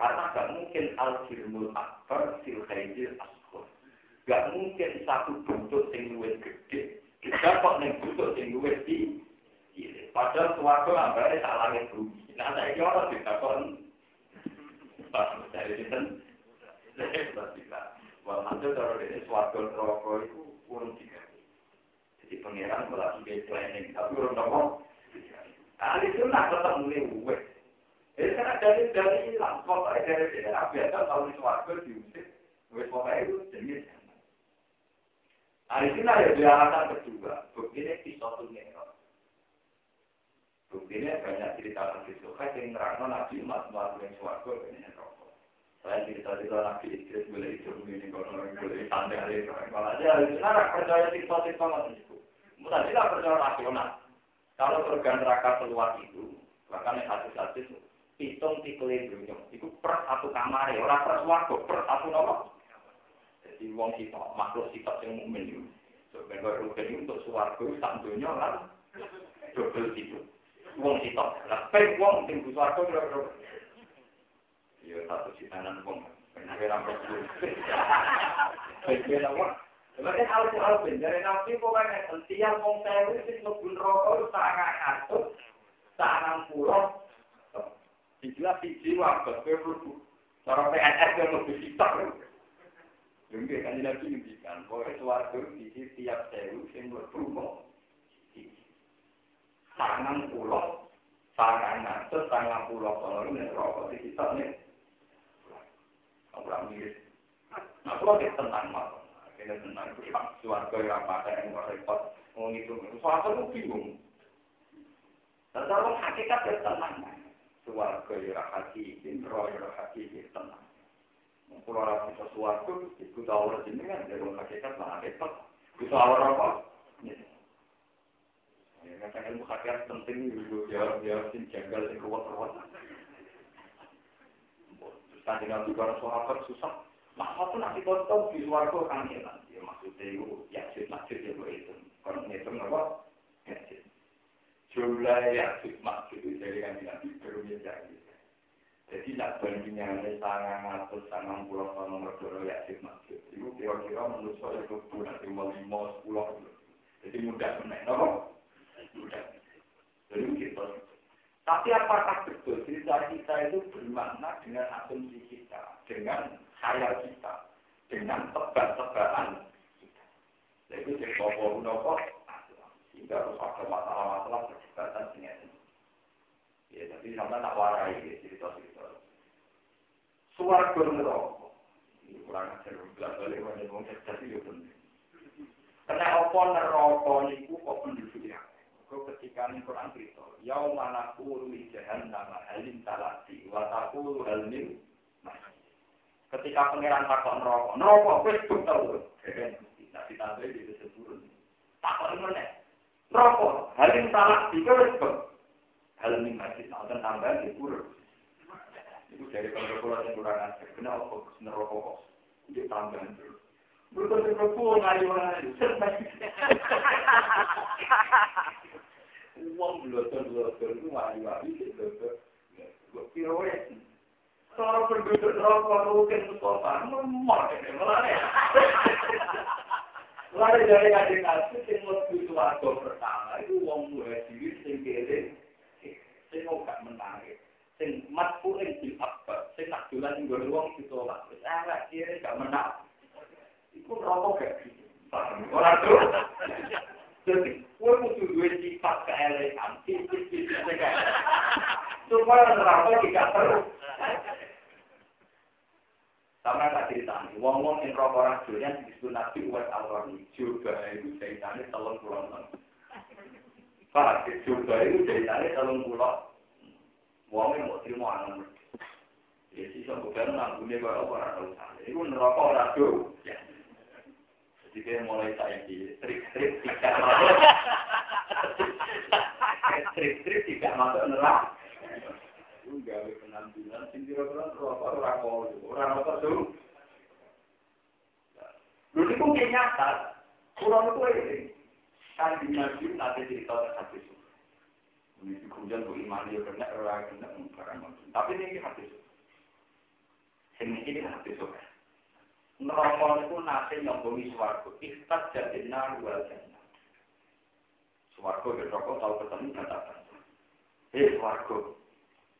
Karena gak mungkin al-firmul akbar fil khairil asghar. Gak mungkin satu bentuk yang luwes gede. Kita kok nih bentuk yang luwes di Padahal suatu ambare tak langit bumi. Nah, saya kira orang ditakon. Pas dari sini. Walhasil kalau ini suatu rokok itu urung tiga. Jadi pangeran malah sudah planning, tapi nopo. Ahli sunnah tetap mulai uwe. Jadi karena dari dari hilang, pokoknya dari sini biasa kalau di suatu diusir, wes pokoknya itu jenis. Ahli sunnah ya dia alasan kedua, begini pisau tuh Buktinya banyak cerita Nabi Suhaib yang nerangno Nabi Umat Umat yang suarga ini rokok. Saya cerita-cerita Nabi Idris boleh hidup begini, kalau boleh santai hari. Kalau aja, sekarang percaya cerita-cerita Nabi itu. Mutajilah percaya rasional. Kalau surga neraka seluas itu, bahkan yang hadis-hadis hitung tikelin dunia, itu per satu kamar, orang per suarga, per satu nomor. Jadi wong kita, makhluk sifat yang mukmin itu. Sebenarnya untuk suarga, sak dunia kan, double itu wong sitok. Lah pek wong sing butuh aku kira-kira. Ya satu sitanan wong. Benar ora perlu. Pek wong. Sebenarnya harus dari nabi pokoknya setiap wong sewu sing mlebu neraka sangat atus, sangat pulau. Dijelas siji waktu perlu. Cara PNS yang lebih sitok. Mungkin kan nabi ngendikan, pokoknya suarga di setiap sewu sing mlebu sangang pulau, sangang ngatus, sangang pulau kalau ini rokok di kita nih. Orang mirip. Nah, kalau kita tenang mal, kita tenang itu suarga yang apa yang repot, mau ngitung suarga itu bingung. Dan kalau hakikat ya tenang, suarga yang hati, roh yang hati tenang. Pulau rasa sesuatu, itu tahu jenengan dari hakikat mana repot. Itu awal apa? Kadang ilmu hakikat penting juga jawab-jawab sing janggal sing ruwet-ruwet. Terus kan dengan juga sahabat susah. Masa pun nanti kau tahu di luar kau kan ya Ya maksudnya itu yakin masjid ya itu. Kalau ngitung apa? Yakin. Jumlah yakin masjid itu jadi kan tidak berumur jadi. Jadi nak bandingnya sangat atau sangat pulau nomor dua yakin masjid. Itu kira-kira menurut saya itu nanti mau lima sepuluh. Jadi mudah sebenarnya. Jadi gitu. Tapi apakah betul cerita kita itu bermakna dengan asumsi kita, dengan khayal kita, dengan tebak-tebakan kita. Jadi jadi bawa nopo, sehingga harus ada masalah-masalah perdebatan dengan Ya, tapi sama nak warai ya, cerita-cerita. Suara neraka. Ini kurang ajar, belas balik, wajah ngomong cerdas itu penting. Karena apa neraka kok penduduk ya? Kau ketika ini Quran cerita, Yau mana kuru jahan nama halim talati, watakulu halmin Ketika pangeran takut neraka, neraka wis betul. Nabi Nabi itu sebelum takut mana? rokok. Halim talak itu respon halim masih tahu tentang bagi buruk itu dari pengelola yang kurang asik. Kenal kok rokok kok. Dia tambah itu berubah jadi rokok ngaji orang itu serba uang belum tentu tentu ngaji ngaji itu tuh gue kira wes seorang berbeda rokok mungkin tuh apa? Memang ya. Lari dari adik kasih, yang lebih suarga pertama, itu uang mulai yang kiri, yang gak menarik. Sing matkulin di apa, sing nak jualan yang beruang ditolak. Ah, kiri gak menarik. Iku rokok gak gitu. Orang tuh. Jadi, gue butuh dua sifat keelegan, sifat-sifat kayak. Supaya neraka tidak terus. Wong-wong yang rokok orang dunia disebut Nabi Uwais. Juga itu jahitannya telung pulau enam. Pak, juga itu jahitannya telung pulau. Wong yang mau terima anak. Ya sih, semoga nanggungnya kaya apa orang tahu sana. Itu nerokok orang tuh. Jadi dia mulai saya di trik-trik tidak masuk. Trik-trik tidak masuk neraka. Gawe penampilan, sing kira-kira nerokok orang kau, orang apa tuh? Lu itu nyata, kurang itu ini. Kan di Nabi nanti cerita itu. Ini kemudian bu iman dia kena orang kena barang Tapi ini itu. Ini ini hati itu. Neraka itu nanti nyobomi suarga. Ikhtat jadi naru wal jannah. Suarga berrokok tahu ketemu katakan. Eh.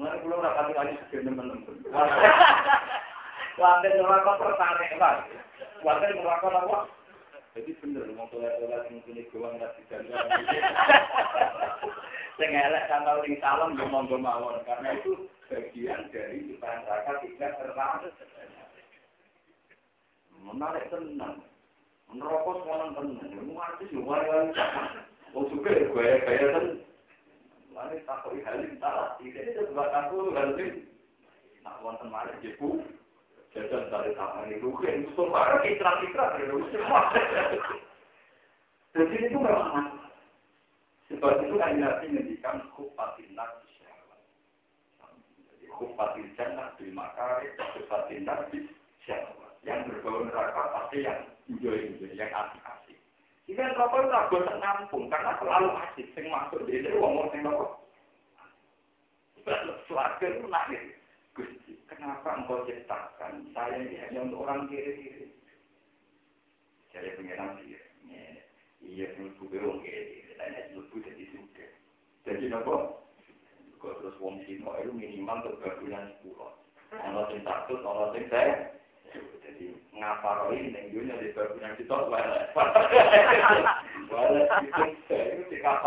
Mulai belum rapat kali sekian teman-teman. Wanten neraka tertarik lah. Wanten neraka apa? Jadi bener, mau tolak-tolak yang punya gawang nggak bisa Sing elek tanggal ning salam yo monggo mawon karena itu bagian dari neraka tidak tertarik. Menarik tenang. Neraka sekarang tenang. Mau artis yo wae-wae. Wong suka ya gaya-gaya ten. Mari takoi halim salah. Ini juga aku halim. Nak wonten malih jepu. Jajan dari tangan itu, yang itu barang ikrar-ikrar, Jadi itu memang Sebab itu kan Nabi ngendikan kufatin nabi syahwat. Jadi kufatin jannah bil makari, kufatin nabi syahwat. Yang berbau neraka pasti yang enjoy-enjoy, yang asik-asik. Jika neraka itu tak bosan nampung, karena selalu asik. Yang masuk di sini, ngomong yang neraka. Suarga itu nangis. Gusti, kenapa engkau ciptakan saya ini hanya untuk orang kiri-kiri? Jadi pengiran sih, iya mlebu ke wong kiri, lainnya mlebu jadi suka. Jadi nopo? Kau terus wong Cina itu minimal berbulan sepuluh. Kalau sing satu, kalau sing saya, jadi ngapa roi neng dunia di berbulan kita, wala, wala itu itu di kan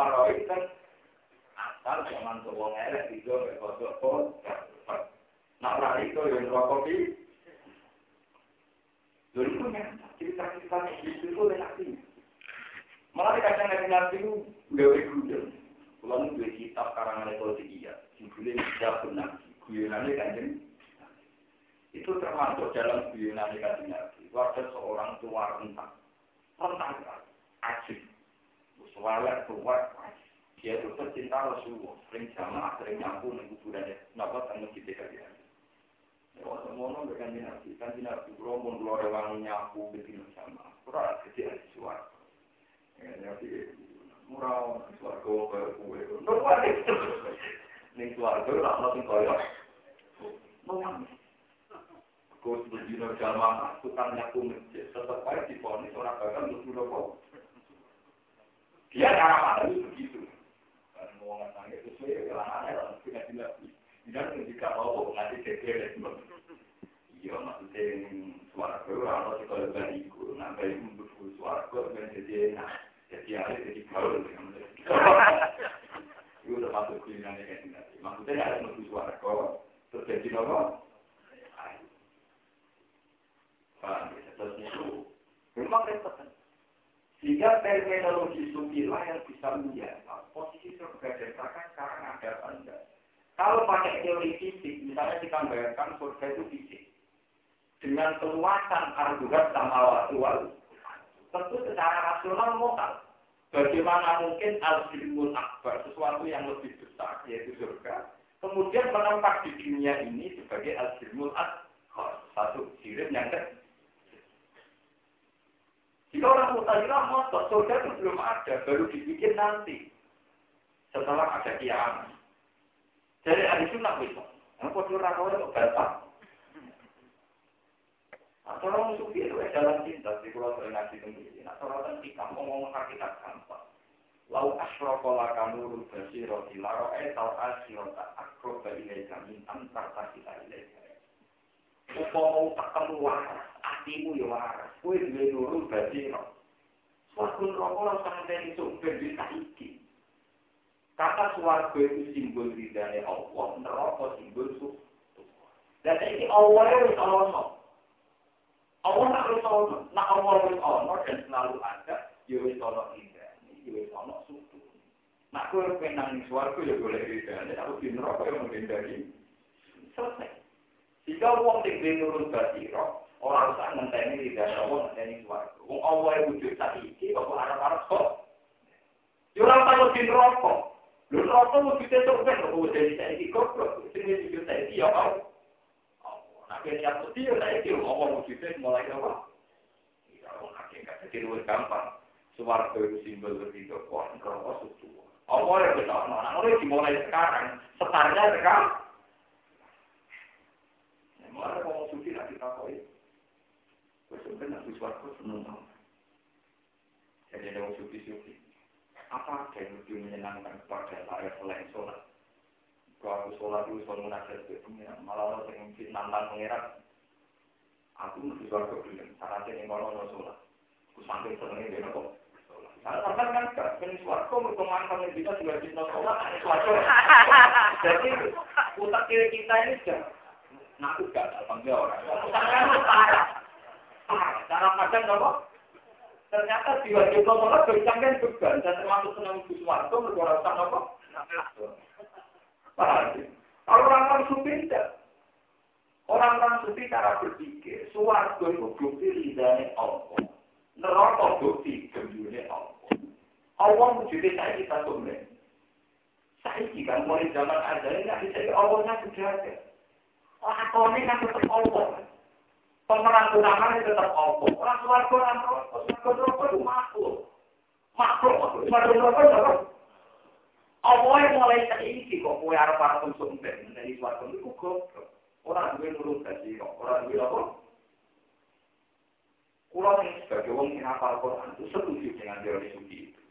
asal jangan tuh wong elek itu kosong Nak lari itu yang rokok di. Lalu itu cerita-cerita itu itu nanti. Malah kadang nabi nabi itu gawe gudel. Kalau dua kitab karangan politik iya, judulnya tidak benar. Guyonannya kanjeng. Itu termasuk dalam guyonannya kanjeng nabi. Warga seorang tua rentang. Rentang ajib. Suara tua dia itu tercinta Rasulullah, sering jamaah, sering nyampur di kuburannya. Kenapa tanggung kita kalian? Wah, semono mbek kanjeng Nabi, kanjeng Nabi kula mun kula rewangi nyapu bedino sama. Gede ati suara. Ya Nabi murah suarga kaya kuwe. Ning suarga ora ono sing kaya. Mawang. Kau berdino jamaah, tukang nyapu masjid, tetap aja diponis orang bakal untuk kok. Dia cara mana itu begitu. Dan mau ngasangnya sesuai aneh, punya tidak tidak ketika mau nanti iya maksudnya suara ora ono sing kaya bariku nah bariku mlebu suara ben jadi enak. Jadi ada jadi gaul itu udah masuk kuliah kan maksudnya ada mlebu suara terus jadi nopo Paham ya? Itu memang repot. Sehingga terminologi sufilah yang bisa menjawab posisi surga dan neraka sekarang ada enggak? Kalau pakai teori fisik, misalnya kita bayangkan surga itu fisik. Dengan keluasan argugat sama awal tentu secara rasional motal. Bagaimana mungkin al-ilmul akbar, sesuatu yang lebih besar, yaitu surga, kemudian menempah di dunia ini sebagai al-ilmul akbar, satu sirim yang kecil. Mutazilah motor, surga itu belum ada, baru dibikin nanti. Setelah ada kiamat. Jadi ahli sunnah bisa. Yang kau curah kau itu bantah. Atau orang sufi itu jalan cinta, di pulau sering ngaji sendiri. Nah, orang kita ngomong hakikat gampang. Lau asrokola kamu rubasi roti laro eh tau asirota akroba ilaika min antar kasita ilaika. Upama ketemu waras, hatimu ya waras. Kue duwe nuru basiro. Sorgun rokok lo sama dari sumber iki. Kata swarga itu simbol ridhani Allah, neraka simbol suh. Dan ini Allah yang harus ono. Allah nak harus ono, nak Allah harus ono dan selalu ada. Ya wis ana ridhani, ya harus ono suh. Nak gue pengen nangis suarga ya boleh ridhani, aku di rokok yang mungkin dari. Selesai. Jika uang tinggi nurut batirok, orang usah ngenteni ridhanya Allah, ngenteni suarga. Wong Allah wujud saat ini, kok harap-harap kok. Ya orang tahu di neraka. Lho neraka wujudnya surga, kok wujudnya saya ini goblok. Sini wujud saya ini ya kau. Nah, yang mesti ya saya ini, Allah wujudnya mulai apa? Ya, orang hakikat jadi lebih gampang. Suarga itu simbol begitu, kok neraka suatu. Allah yang betul, nah, mulai dimulai sekarang, setarnya sekarang. Mulai mau suci nanti tak kau Sebenarnya sesuatu senang Jadi ada suci-suci. Apa ada yang lebih menyenangkan kepada saya selain sholat? Kalau aku sholat itu sholat munajat ke pengiran, malah orang yang nantang pengiran. Aku mesti suarga bilang, ini kalau orang sholat, aku sampai senengnya dia kok. Karena kan kan kan suarga berkembang kita juga bisa sholat. Jadi utak kiri kita ini sudah ngaku gak orang. Utaknya parah. Cara pandang apa? Ternyata jiwa kita malah bercanggan juga dan termasuk senang Guswarto berkorasan apa? Kalau orang-orang sufi tidak. Orang-orang sufi cara berpikir, suwargo itu bukti ridhanya Allah. Neraka bukti gembirnya Allah. Allah wujudnya saya kita sumber. Saya kan mulai zaman ada ini, saya Allahnya sudah ada. Lakonnya kan tetap Allah. Pemeran utamanya tetap Allah. Orang suarga orang suarga rokok itu makhluk. Makhluk, suarga rokok itu Allah yang mulai saiki kok kue arep arep untuk dari suarga itu goblok. Orang duwe nurut kasih kok. Orang duwe apa? Ini sebagai orang yang hafal Quran itu setuju dengan teori suci itu.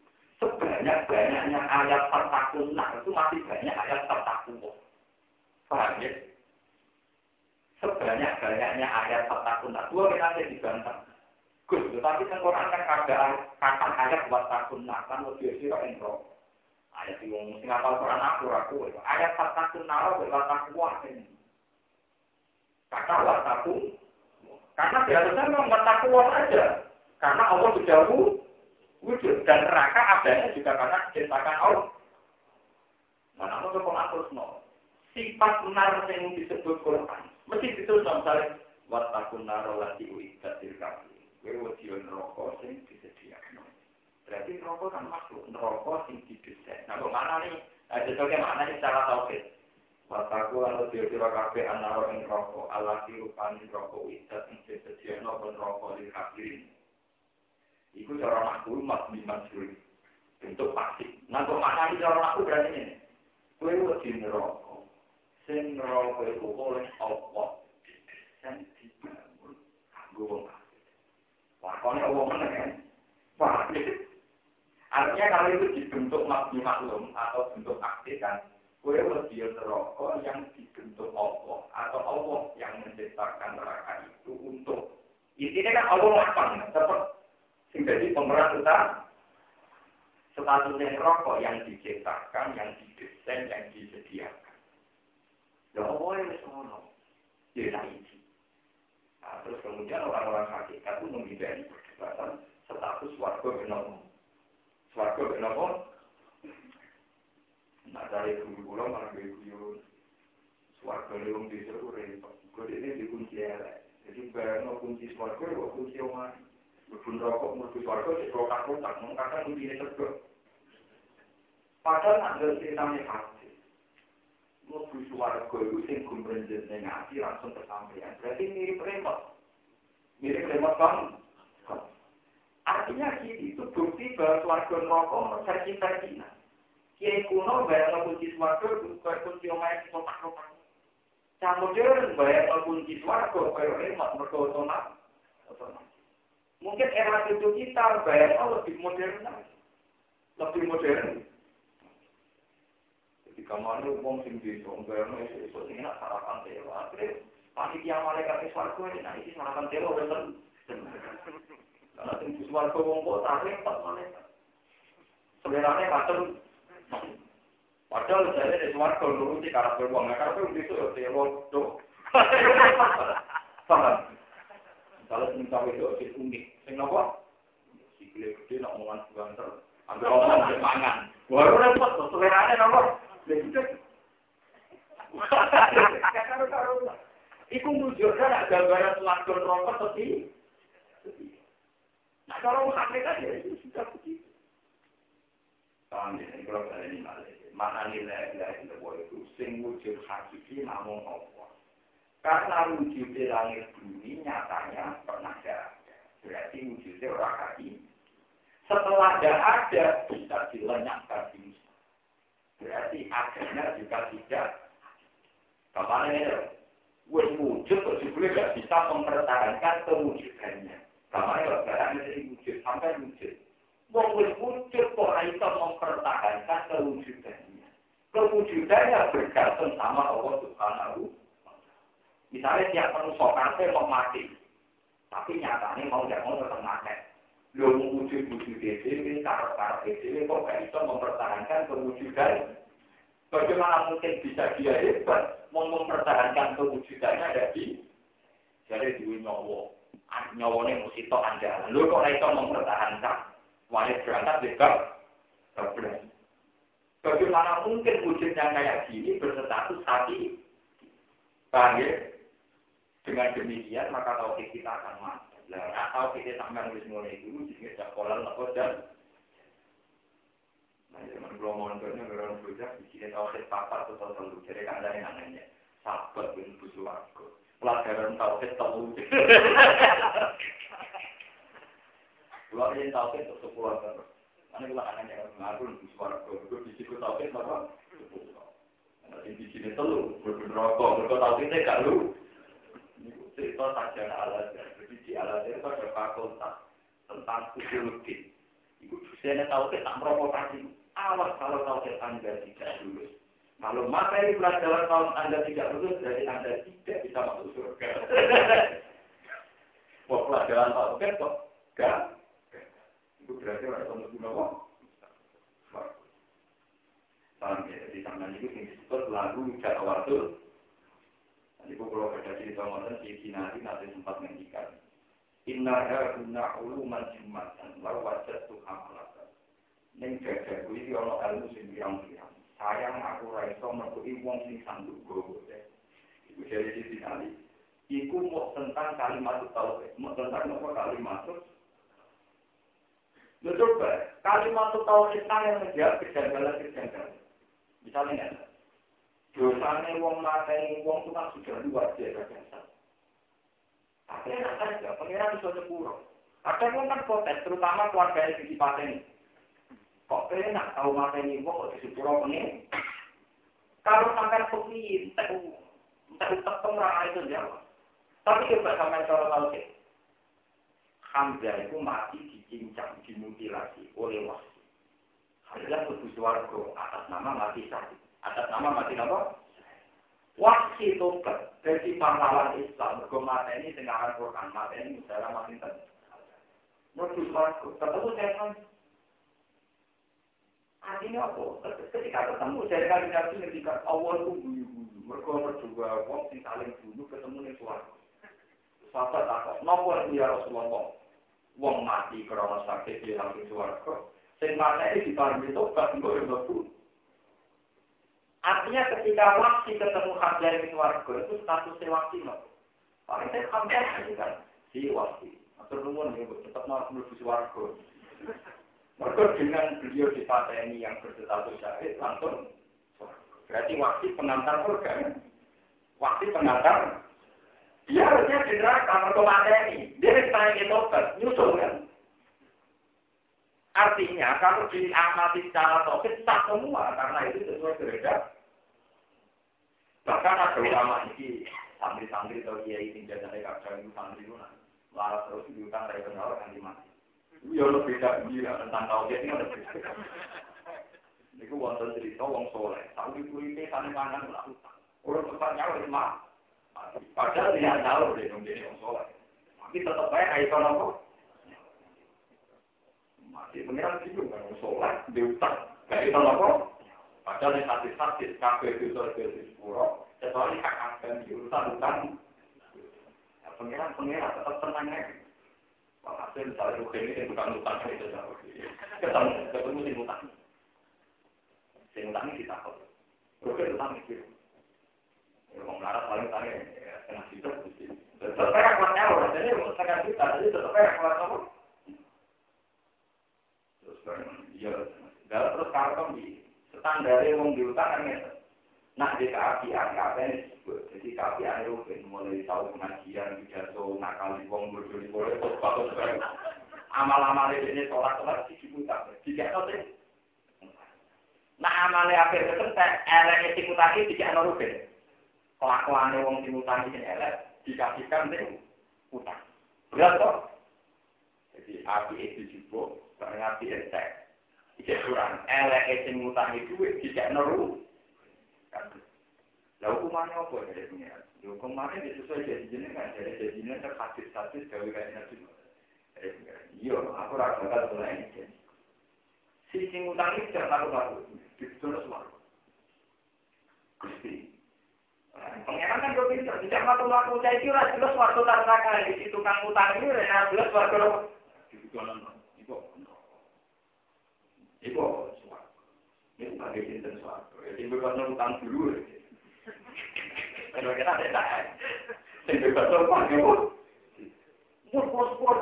Sebanyak-banyaknya ayat tertakunan itu masih banyak ayat tertakunan. Paham ya? Sebanyak-banyaknya ayat takun dua kita ada dibantah. Gus, kan Quran kan kagak kata ayat buat takun kan lebih siro entro. Ayat yang mesti ngapal Quran aku aku ayat takun naro buat takwa ini. Kata buat takun, karena biasanya memang buat takwa saja. Karena Allah sudah wujud dan neraka adanya juga karena diciptakan Allah. Nah, namun kalau aku sifat benar yang disebut Quran mesti itu sampai watakun naro lagi uikat dirkamu. Kue wajion rokok sing disediakan. Berarti rokok kan masuk rokok sing didesain. Nah, bagaimana nih? Ada sebagai mana nih cara tahu sih? Wataku atau tiro-tiro kafe anaro ing rokok ala tirupan ing rokok uikat sing disediakan pun rokok dirkamu. Iku cara makul mas lima juli bentuk pasti. Nah, bagaimana nih cara makul berarti ini? Kue wajion rokok sing neraka iku oleh Allah sing dibangun kanggo wong kafir. Lakone wong meneng. Paham Artinya kalau itu dibentuk maklum atau bentuk aktif kan, kue lebih neraka yang dibentuk Allah atau Allah yang menciptakan neraka itu untuk intinya kan Allah lapang tetap sing jadi pemeran utama statusnya neraka yang diciptakan, yang didesain, yang disediakan. Ya Allah yang semono. Ya lah itu. Nah, terus kemudian orang-orang sakit kan pun perdebatan status warga benar. Warga benar pun. Nah dari guru-guru malah dari guru. Warga ini orang bisa kurang. Kode ini dikunci elek. Jadi barang no kunci warga, no kunci omani. Berbun rokok, merupakan warga, dikrokak-krokak. Mengkakak kunci ini tergok. Padahal nak ngerti namanya mlebu suwarga iku sing gumrenjet ning langsung kesampaian. Berarti mirip remote. Mirip remote kan? Artinya gini, itu bukti bahwa suarga neraka versi-versina. Kiai kuno bayar kunci suarga, kayak kunci omai kotak-kotak. Cah modern bayar kunci suarga, kayak remote, mereka otomatis. Mungkin era itu kita bayar lebih modern lebih modern. Kemarin uang sing di bayar itu itu sing nak sarapan telo. Akhirnya panitia malaikat di swargo ini nanti sarapan telo bener. Karena sing di swargo wong kok tarik tak malaikat. Sebenarnya macam Padahal saya di dulu di karakter uang, karakter itu telo tuh. Paham? Kalau sing tahu itu sing unik, sing apa? Sikile gede nak omongan banter. Ambil mangan. Baru repot tuh, selerane. Iku mujurkan nak gambaran selangkul rokok seperti Nah kalau hakikat ya sudah ya, kalau. Mana nilai nilai sing wujud hakiki namun Allah. Karena langit bumi nyatanya pernah ada. Berarti wujudnya orang kaki. Setelah ada ada, bisa dilenyapkan di Berarti akhirnya juga tidak. Kapan ini? Wes wujud kok juga tidak bisa mempertahankan kewujudannya. Kapan ini? Barang dari wujud sampai wujud. Wong wes wujud kok bisa mempertahankan kewujudannya. Kewujudannya bergantung sama Allah Subhanahu Misalnya tiap manusia kafe mau mati, tapi nyatanya mau tidak mau tetap mati. Lo wujud-wujud DCW, karakter DCW, kok gak bisa mempertahankan kewujudan. Bagaimana mungkin bisa dia hebat, mau mempertahankan kewujudannya dari jadi duit nyowo. Nyawone mesti tok anda. Lo kok bisa mempertahankan? Wajib berangkat bebas. Bagaimana mungkin wujudnya kayak gini berstatus hati? Paham ya? Dengan demikian maka tauhid kita akan mati. Lah ora tau kita tak mung wis ngono iku wis gak sekolah lepo dan Nah, ya, menurut gue, mohon gue nih, orang gue jadi sini tau sih, papa tuh tau tau lucu deh, kan ada yang nanya, sabar gue nih, bucu aku, pelajaran tau sih, tau lucu. Gue aja sih, tau sepuluh aja. Mana gue nanya, ya, ngaku nih, aku, gue gue bisik gue sih, tau sepuluh. Nanti di sini tau lu, gue bener aku, sih, deh, lu. Cerita saja ala jadi di ala itu ada fakultas tentang ideologi. Ibu dosennya tahu kita provokasi. Awas kalau tahu anda tidak lulus. Kalau materi pelajaran tahun anda tidak lulus, jadi anda tidak bisa masuk surga. Wah pelajaran tahu kan kok gak? Itu berarti tahu guna kok. Paham ya? Di sana itu disebut lagu jadwal jadi kalau ada cerita ngoten si Sinari nanti sempat menghentikan. Inna guna uluman jumatan lalu wajah tuh hamalatan. Neng gajah gue iki ono ilmu sing pirang-pirang. Sayang aku ra iso metuki wong sing sanggup gowo. Iku dari si Sinari. Iku mau tentang kalimat tauhid, mau tentang apa kalimat Lu coba, kalimat tauhid yang menjawab kejanggalan-kejanggalan. Misalnya, Dosanya wong mateni wong itu kan sudah luar biasa. Tapi enak saja, pengiran bisa sepuluh. Ada wong kan protes, terutama keluarga yang di ini. Kok enak tahu mateni wong kok di sepuluh pengiran? Kalau sampai entah entah tetap orang itu jawab. Tapi coba sampai kalau tahu sih. Hamzah itu mati dicincang, dimutilasi oleh wasi. Hamzah itu suarga atas nama mati sakit. atas nama mati nopo wahsi tuker dari pahlawan Islam bergumate ini dengan Al-Quran mati ini dalam mati nopo menurut aku ketemu saya kan apa? ketika ketemu saya kan tidak bisa ketika Allah itu buyu-buyu mergomer juga orang yang saling bunuh ketemu ini suara suara tak nopo ya Rasulullah? Wong mati karena sakit di dalam suara sing mati di parmi tobat nggo rebut Artinya ketika waksi ketemu Hamzah bin Warga itu statusnya waksi loh. Paling saya Hamzah itu kan si waksi. Atau nuwun ya, tetap mau menuju warga. Mereka dengan beliau di ini yang berstatus syahid langsung berarti waksi pengantar surga kan? Waksi pengantar dia harusnya di neraka mereka ini. Dia ditanya itu nyusul kan? Artinya kalau diamati secara topik tak semua karena itu sesuai beredar. Bahkan ada ulama ini santri-santri atau kiai ini jadi kadang itu santri itu Lalu terus diutang dari penjara kan. Ya lebih beda dia tentang tauhid ini ada soleh, tahu ibu ini sana kanan melakukan. Orang tempatnya harus mah. Padahal dia jadi soleh. Tapi tetap Masih pengiran gitu kan soleh diutang. Kayak kalau nopo. Padahal ini hati-hati kafe itu sorga di sepuro. Kecuali akan utang. Pengiran-pengiran tetap tenang ya. Hasil misalnya ini bukan utang itu jauh. Ketemu, ketemu di utang. Sing utang ini kita kok. Rugen utang itu. Ya, mau melarat paling ya, mesti. Tetap kuatnya jadi tetap aja kuat ya, terus karton di standar yang diutang kan ya. Nah, di keapian, keapian jadi keapian itu mulai tahu pengajian, pidato, nakal di wong bodoh di boleh, sekali. Amal-amal ini sholat sholat sih dibuka, tidak tahu. Nah, apa itu kan elek itu tadi tidak nurut Kelakuan wong dimutangi ini elek dikasihkan sing utang. Berat toh? Jadi api itu juga, api itu tidak kurang. Elek itu ngutangi duit tidak nurut. Lah hukumannya apa dari pengiran? Ya, hukumannya sesuai jadi jenis kan, jadi jadi jenis kan hadis-hadis gawe kayak nabi. Iya, aku rasa bakal mulai ini. Si sing utang itu jangan ditulis semua. Gusti. Pengiran kan gue pinter, tidak laku laku saya kira jelas waktu tak di situ ini, nah jelas waktu lo. Ibu, ibu, ini bagi cinta suatu. Jadi bukan utang dulu. Kalau kita tidak, ya, mesti bukan mur, mur.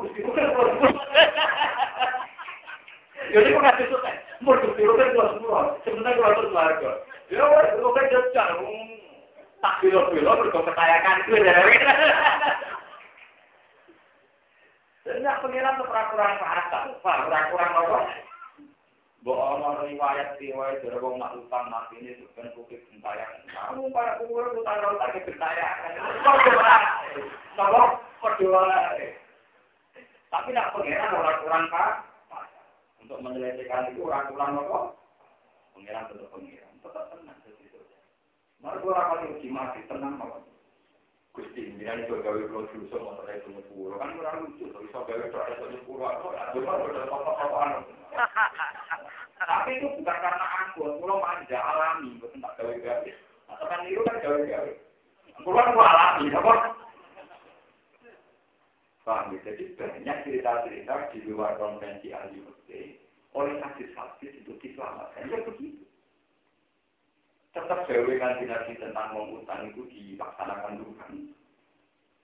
Jadi kok ngasih suka, mur, mesti bukan mur, mur. Sebenarnya kalau terus warga, ya wes, lu kan jajan, tak bilo-bilo berkepetayakan itu ya. Jadi pengiran itu peraturan bahasa, peraturan apa? Bahwa ono riwayat riwayat dari wong nak utang mati ini bukan bukit gentayangan. Kamu para kumpul utang utang ke gentayangan. Kalau berdoa, tapi nak pengiran orang kurang kah? Untuk menyelesaikan itu orang kurang apa? Pengiran tetap pengiran, tetap tenang seperti itu. Mari orang kali uji mati tenang apa? Gusti, ini juga gawe dosa motor itu sepuluh kan kurang lucu, tapi so gawe itu sepuluh, ada udah apa-apa Tapi itu bukan karena aku, kalau manja alami, bukan tak gawe gawe. Atau kan itu kan gawe gawe. Kulo kan alami, apa? Paham ya? Jadi banyak cerita-cerita di luar konvensi ahli fikih oleh hadis-hadis itu diselamatkan. Ya begitu. tetap gawe kanji nabi tentang mengutang itu dilaksanakan kan.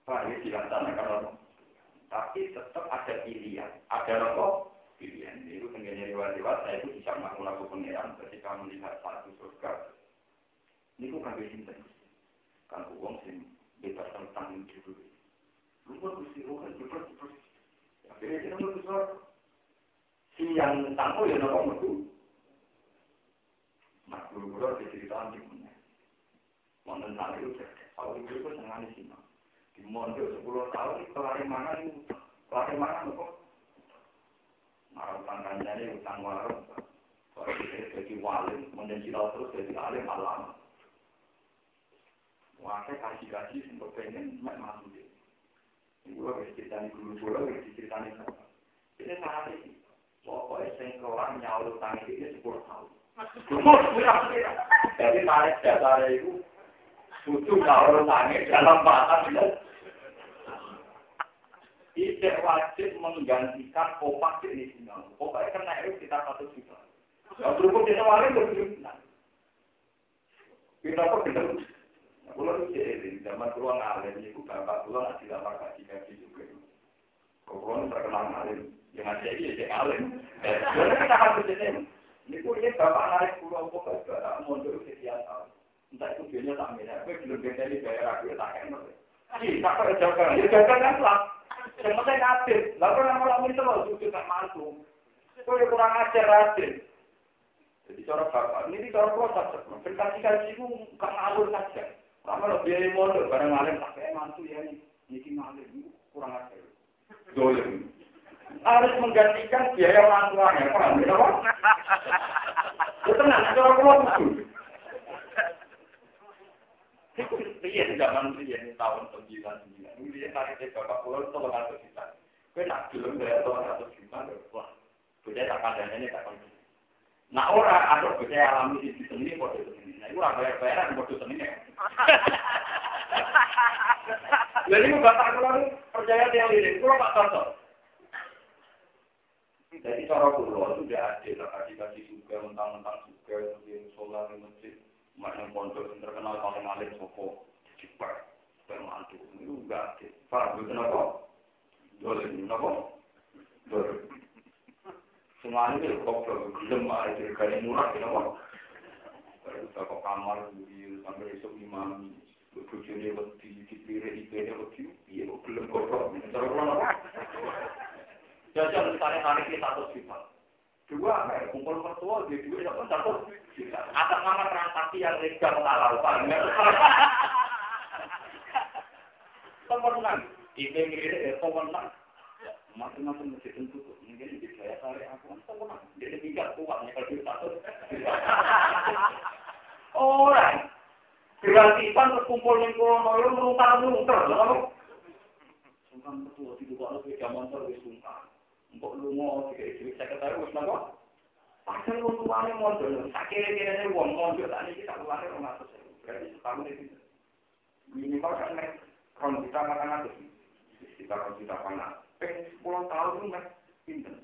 Pak, ya dilaksanakan loh. Tapi tetap ada pilihan. Ada apa? Pilihan. Itu tengganya lewat-lewat, saya itu bisa melakukan pengiran ketika melihat satu surga. Ini kok kagak cinta. Kan uang sih bebas tentang dulu. Lupa gusti rohan, lupa terus. Akhirnya kita mau surga. Si yang tamu ya nopo metu. Nah, guru-guru diceritakan di mana. Wonten saat itu, kalau itu senang di sini. Di mondok sepuluh tahun, kelari mana itu? Kelari mana kok? Marah kanjani, utang warung. Jadi wali, menjadi terus jadi alim alam. Wah, saya kasih-kasih untuk pengen masuk dia. Ini gue ceritani guru-guru, harus diceritani. Ini ini. Pokoknya saya keluar nyawa utang ini sepuluh tahun. Jadi tarik dasar itu butuh kalau tangis dalam batas tidak wajib menggantikan kopak di sini. Kopaknya kena itu kita satu juta. Kalau cukup kita wali berjuta. Kita apa kita? Kalau di zaman keluar ngalim itu bapak keluar nggak tidak pakai kaji juga. Kalau terkenal ngalim, yang ada ini ya ngalim. Jadi kita harus jadi ini ini bapak narik pulau pokok juga mundur sekian tahun. Entah itu dia tak minat, tapi belum bisa di daerah tak enak. Kan lah. Yang penting adil, lalu nama lama itu loh, sudah tak mampu. Kau yang kurang ajar adil. Jadi cara bapak, ini cara proses. Berkasih kasih itu bukan alur saja. Lama lo biaya modal, barang ngalim tak kayak mantu ya nih. Ini ngalim, kurang ajar. dolim. Harus menggantikan biaya orang tuanya, paham ya? Ya tenang, cara pulau riyen zaman riyen tahun 99. Riyen tariknya bapak pulau itu 300 juta. Kowe nak belum bayar 200 juta, wah, beda tak kadang-kadang tak kondisi. Nah ora ada bisa alami di sini bodoh sini. Nah itu ora bayar bayaran bodoh sini. Jadi bapak kula percaya dia ini, kula pak contoh. Jadi cara kula itu tidak adil, kasih kasih juga, mentang-mentang juga, yang sholat di masjid, maknya pondok yang terkenal paling alim sopo, cepat, bermantu, itu adil. Paham betul apa? Boleh, kenapa? Boleh. Semuanya itu kok gelem aja dari murah kenapa? Kita kok kamar sampai esok imam bojone wedi dipire ipene wedi piye kok gelem kok cara kula apa? Jajal misalnya hari ini satu juta. Dua, kayak kumpul mertua, dia dua, ya satu juta. Atas nama transaksi yang legal halal, Pak. Temenan, IP mirip ya, temenan. Masing-masing mesti tentu mungkin di saya tarik aku kan sama jadi tiga kuatnya kalau satu orang. Gratisan terkumpul yang kono lo merungkar merungkar lalu sungkan betul di dua lebih zaman terus sungkan untuk lu mau tiga itu saya kata harus napa Pasal wong tuane mondol, sakire-kirene wong mondol tadi kita keluar rumah terus. Berarti setahun itu. Minimal kan nek kon kita makan atus. Kita kon kita panas. pengen sepuluh tahun itu mas pinter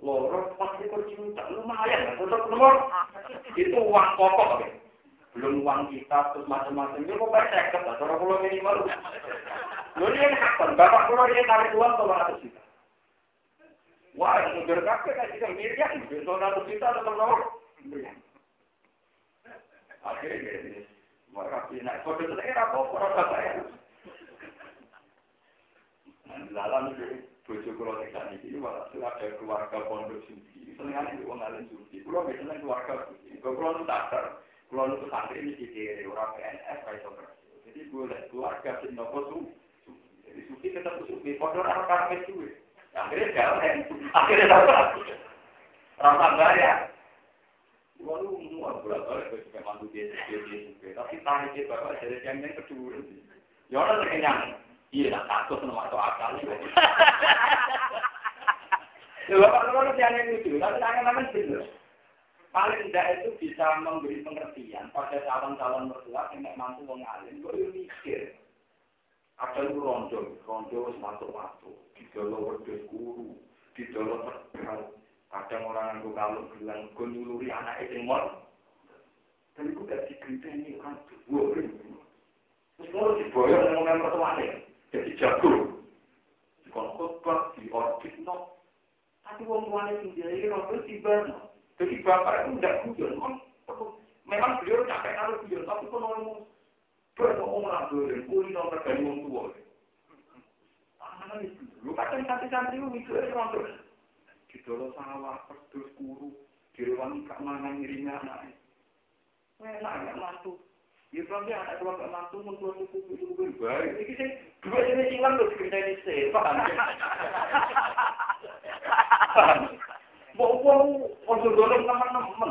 loro pas itu cinta lumayan untuk nomor itu uang pokok ya. belum uang kita terus macam-macam itu kok seket lah cara pulau minimal lu ini kapan bapak pulau dia tarik uang kalau ratus juta wah itu berkakek kan kita miliar itu ratus juta atau nomor akhirnya mereka pindah kode saya apa orang saya dalam itu bojo kula iki malah ada keluarga pondok suci. Senengane itu wong alim suci. Kula wis keluarga suci. Kok kula nu sadar, santri ini dikira ora PNS ra. Jadi boleh keluarga sing nopo su. Jadi suci tetap suci. Padha ora karep suwe. Akhirnya jalan. Akhirnya dapat. Rasa bayar. Kula nu muat bolak-balik wis mantu dia dia Tapi tarik bapak dari yang kedua. Ya ora kenyang. Iya, tak takut sama atau akal. Ya, Bapak kalau yang lucu, tapi tangan-tangan benar. Paling tidak itu bisa memberi pengertian pada calon-calon mertua yang mampu mengalir. Gue mikir, ada itu ronjo, ronjo masuk-masuk, di dalam wedus guru, di dalam terbang. Kadang orang yang kalau bilang, gue nyuluri anak itu mau. Dan gue gak digenteni orang tua. Terus mau diboyong ngomong mertuanya. jadi jago. Khotbah, di orbit, no. Tapi wong tuane sing dia iki ora tiba. Jadi bapak itu tidak guyon. Memang beliau capek kalau guyon, tapi kok ngomong berbohong lah guyon, kuli nomor dari wong tua. Lu kadang santri-santri itu itu rontok. Di dolo sawah, pedus, guru, di ruang gak mana ngirimnya anak. Enak, gak mantu. Ya berarti anak keluarga mantu mentua suku itu lebih baik. Ini sih dua jenis hilang terus kita ini sih? Mau mau untuk dorong teman-teman.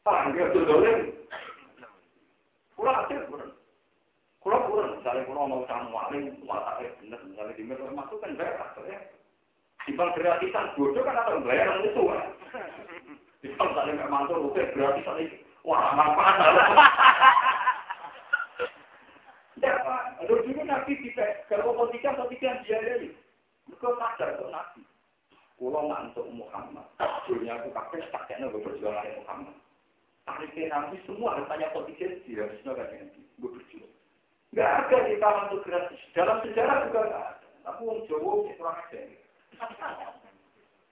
Paham? Ya untuk dorong. Kurang hasil kurang. Kurang kurang. Misalnya kurang mau sama benar. Misalnya di kan bayar ya. Gratisan kan atau bayar itu. Islam tadi nggak mantul, oke berarti tadi wah manfaat Ya Pak, lalu kalau atau tidak biayai. Mereka ngantuk Muhammad. Aku berjualan Muhammad. Tariknya Nabi semua hartanya politika dia harusnya gak Nabi. Gue berjuang. Gak ada di taman itu gratis. Dalam sejarah juga gak ada. Tapi orang Jawa kurang aja.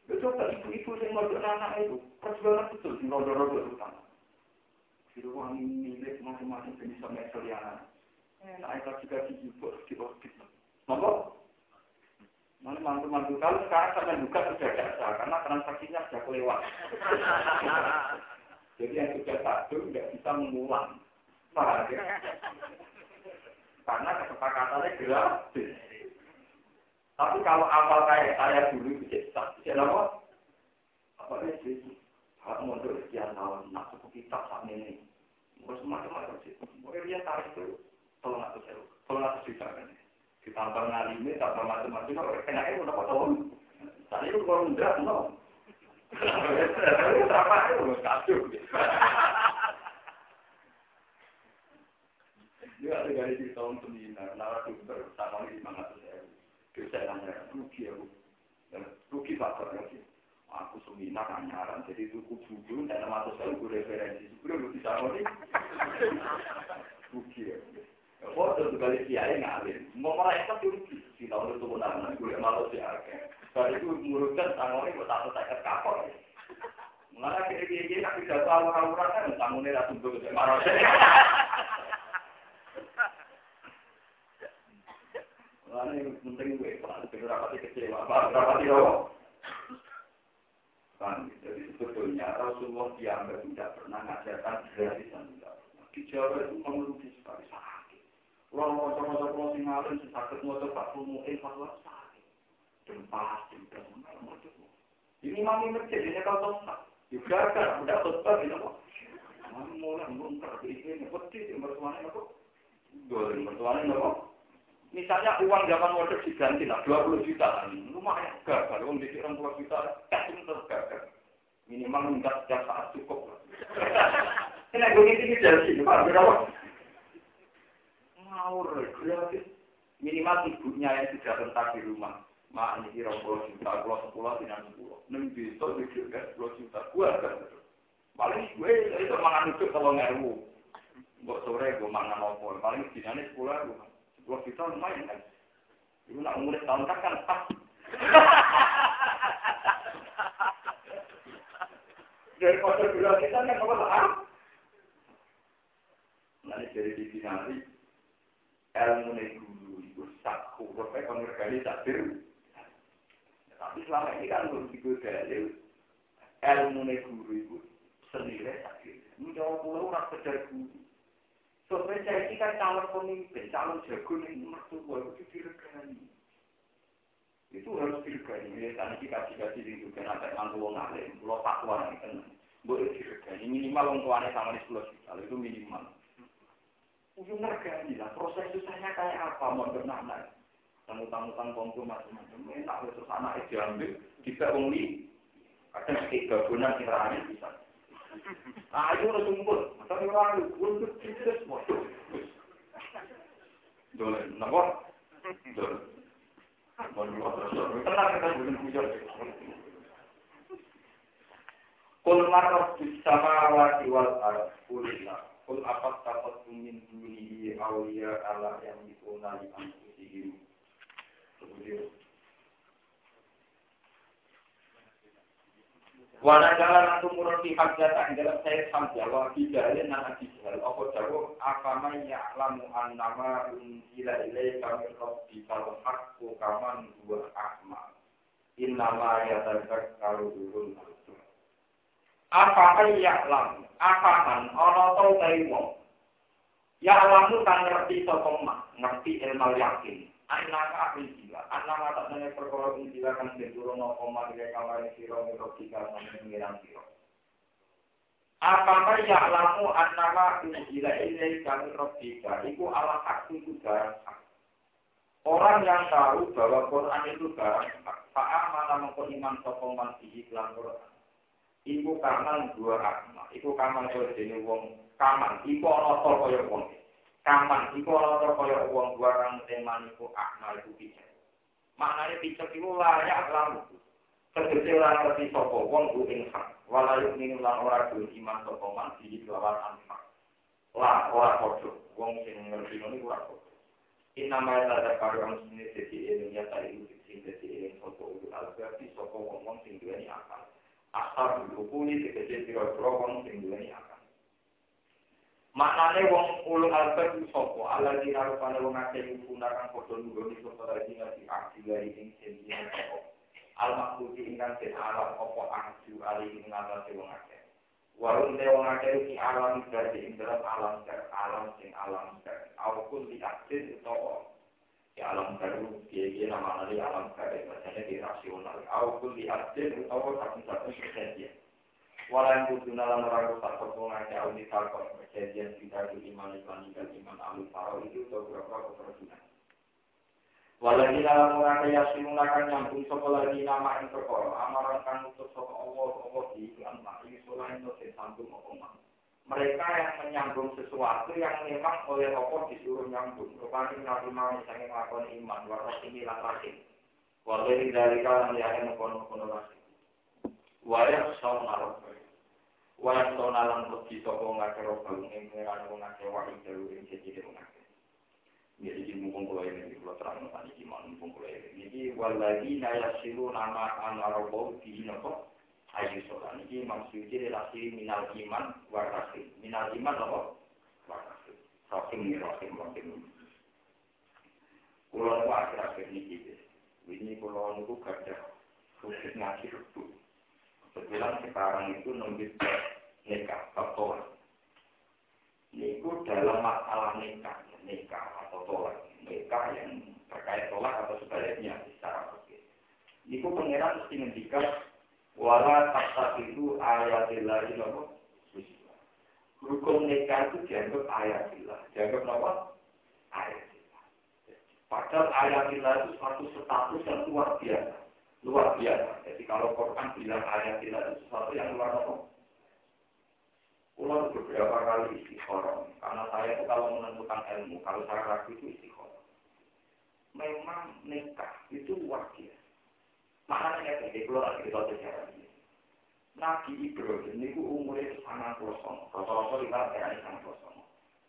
Itu coba ibu-ibu yang mau anak itu, perjuangan betul di rodo-rodo utama. Di ruang milik masing-masing jenis sampai selianan. Nah, itu juga diibu di orbit. Monggo. Mana mantu-mantu kalau sekarang sampai buka sudah biasa karena transaksinya sudah kelewat. Jadi yang sudah satu tidak bisa mengulang. Paham ya? Karena kesepakatannya gratis. Tapi kalau awal kayak saya dulu itu jadi apa? Apa sih? Kalau mundur sekian tahun, nak suku kitab saat ini. Terus macam-macam sih. Mungkin dia tarik itu tolong aku jauh, tolong aku juta kan. Ditambah ngalimi, tambah macam-macam, kalau kena itu dapat tahun. Tadi itu kalau enggak, no. Berapa itu kacau. Dia ada dari di tahun sembilan, narasumber sama di mana tuh saya. Saya nanya, rugi aku. Rugi faktor lagi. Aku seminar anyaran, jadi suku buju, dan nama tuh saya gue referensi. Sebenernya lu bisa ngomong Rugi ya. Foto sekali kiai ngalim. Mau mereka tuh rugi. Di tahun itu benar-benar gue malu akeh. Kalau itu mengurutkan tangannya buat satu saya kapal. Mengenai kira-kira tapi tahu orang-orang kan tangannya langsung ke marah. Yang kecewa? Kan, jadi sebetulnya Rasulullah dianggap tidak pernah ngajarkan gratisan tidak. Di Jawa itu mengeluhi sekali sakit. Mau coba coba sing ngalim, sakit mau coba mungkin fatwa sakit. Pasti udah macam Ini mami masjid, ini kalau tosak. Juga kan, udah tosak ini kok. Mami mulai ngungkar, ini peti, mertuanya kok. Dua, mertuanya kok. Misalnya uang zaman waktu diganti lah, 20 juta. Lumayan gagal, uang di orang 20 juta, kasih terus gagal. Minimal minta setiap saat cukup. Ini gue ini jadi sini, Pak. Berapa? Ngawur, gratis. Minimal ibunya yang sudah rentak di rumah. Mak ini kira 10 juta, kalau 10 tidak 10. Neng bisa juga 10 juta. Gue kan. Paling gue itu mangan itu kalau ngeru. Mbok sore gue mangan opor. Paling dinane 10 ribu. Dua juta lumayan kan. Ibu nak umur tahun kan pas. Dari kota dua kita kan apa lah? Nanti dari di sini ilmu nih guru itu sak kurangnya konversi takdir. Tapi selama ini kan belum ikut dalil ilmu nih guru itu senilai takdir. Ini jauh pulau sekedar guru. Soalnya saya ini kan calon pemimpin, calon jago nih mertua itu diregani. Itu harus diregani. Ya, tadi kita dikasih di juga nanti mantu wong alim, pulau fatwa nih kan, boleh diregani. Minimal wong tuanya sama di sepuluh juta, itu minimal. Ujung regani lah, proses susahnya kayak apa, mau bernama. Tamu-tamu bongku macam-macam, enak terus anak itu diambil, tidak wong li, kadang tiga bulan kiranya bisa. Ayo udah untuk kita semua. Boleh, napa? Boleh. Tenang kita pujar. Kul marraf bis samawati wal ard kulillah. Kul min dunihi awliya ala yang dikuna li anfusihim. Kemudian Wana jalan aku murun di hajat dalam saya sampai fi jalin nan abi jahal apa jago apa man ya'lamu annama unzila ilaika min rabbika haqqu kaman huwa ahma innama yatadzakkaru ulul albab apa man ya'lamu? Apa man ana to wong. Ya'lamu kan ngerti sapa ngerti ilmu yakin. Anak ahli jiwa, anak mata nanya perkara jiwa kan cenderung no koma kamar siro mirokika sama mengiram siro. Apa ya lamu anak jiwa ini kami robika, itu ala hak itu barang Orang yang tahu bahwa Quran itu barang hak, Pak mana mengkon iman sokoman di iklan Quran. Iku kaman dua akma, iku kaman kaya jenis wong. Kaman, iku ono tol kaya wong. kaman iku ora kaya wong. Barang teman iku akmal iku bisa maknane bisa iku layak lamu tegese ora ngerti sapa? Wong ku ing hak. Walayu ning lan ora kuwi iman sapa man iki lawan hak la ora padha. Wong sing ngerti ngono iku ora padha. Inama ya ada karang sini sesi ini ya tadi itu sing sesi ini foto itu alberti soko ngomong sing dua ini akal. Asal puni sekecil tiga wong sing dua ini akal. maknane wong ulung albab sapa? Ala di rupane wong akeh ngunakan padha nggone sapa lagi ngati aksi dari ing sendi al makruji ingkang sing alam apa aksi ali ing ngatasi wong akeh. Warung de wong akeh ki alam dadi ing dalam alam ter alam sing alam ter aukun di aksi utawa ya alam baru ya ya nama alam kabeh macamnya di rasional aukun di aksi utawa satu-satu sekian Walau kudu nalan orang rusak kepungan ya audit kalkot kejadian tidak di iman iman dan iman alu faro itu atau berapa. Walau di dalam orang kaya simulakan nyambung sekolah di nama yang perkara amaran kan untuk soal Allah Allah di iklan ini selain itu sambung apa mereka yang menyambung sesuatu yang memang oleh Allah disuruh nyambung. Rupanya nabi mau misalnya melakukan iman, warna ini langsung. Walau dari kalian yang mengkono-kono lagi. Wayak saum Walang to na lang pag dito ko nga karo pag ng mga ano nga kewa ng telo yung sige dito nga. Nga di mo kong kulay na di ko latrang na tani kima ng kong kulay na. Nga di wala di na ya silo na nga ang araw ko la si minal iman warasin. Minal iman na ko warasin. Rasin ni rasin rasin ni. Kulay ko akhir-akhir ni kibis. Wini kulay ko kagda. Kusit ngasih kutu. Bilang sekarang itu nulis nikah atau Niku dalam masalah nikah, nikah atau tolak, nikah yang terkait tolak atau sebaliknya secara begitu. Niku pengiran mesti ngendikan wala takta itu ayatillahi nopo? Hukum nikah itu dianggap ayatillah, dianggap nopo? Ayatillah. Padahal ayatillah itu suatu status yang luar biasa luar biasa. Jadi kalau Quran bilang ayat tidak itu sesuatu yang luar biasa. Pulau beberapa kali istiqoroh, karena saya itu kalau menentukan ilmu, kalau saya ragu itu istiqoroh. Memang nikah itu biasa. Makanya jadi pulau lagi kita sejarah ini. Nabi Ibrahim ini umurnya sangat kosong. Rata-rata lima kali sangat kosong.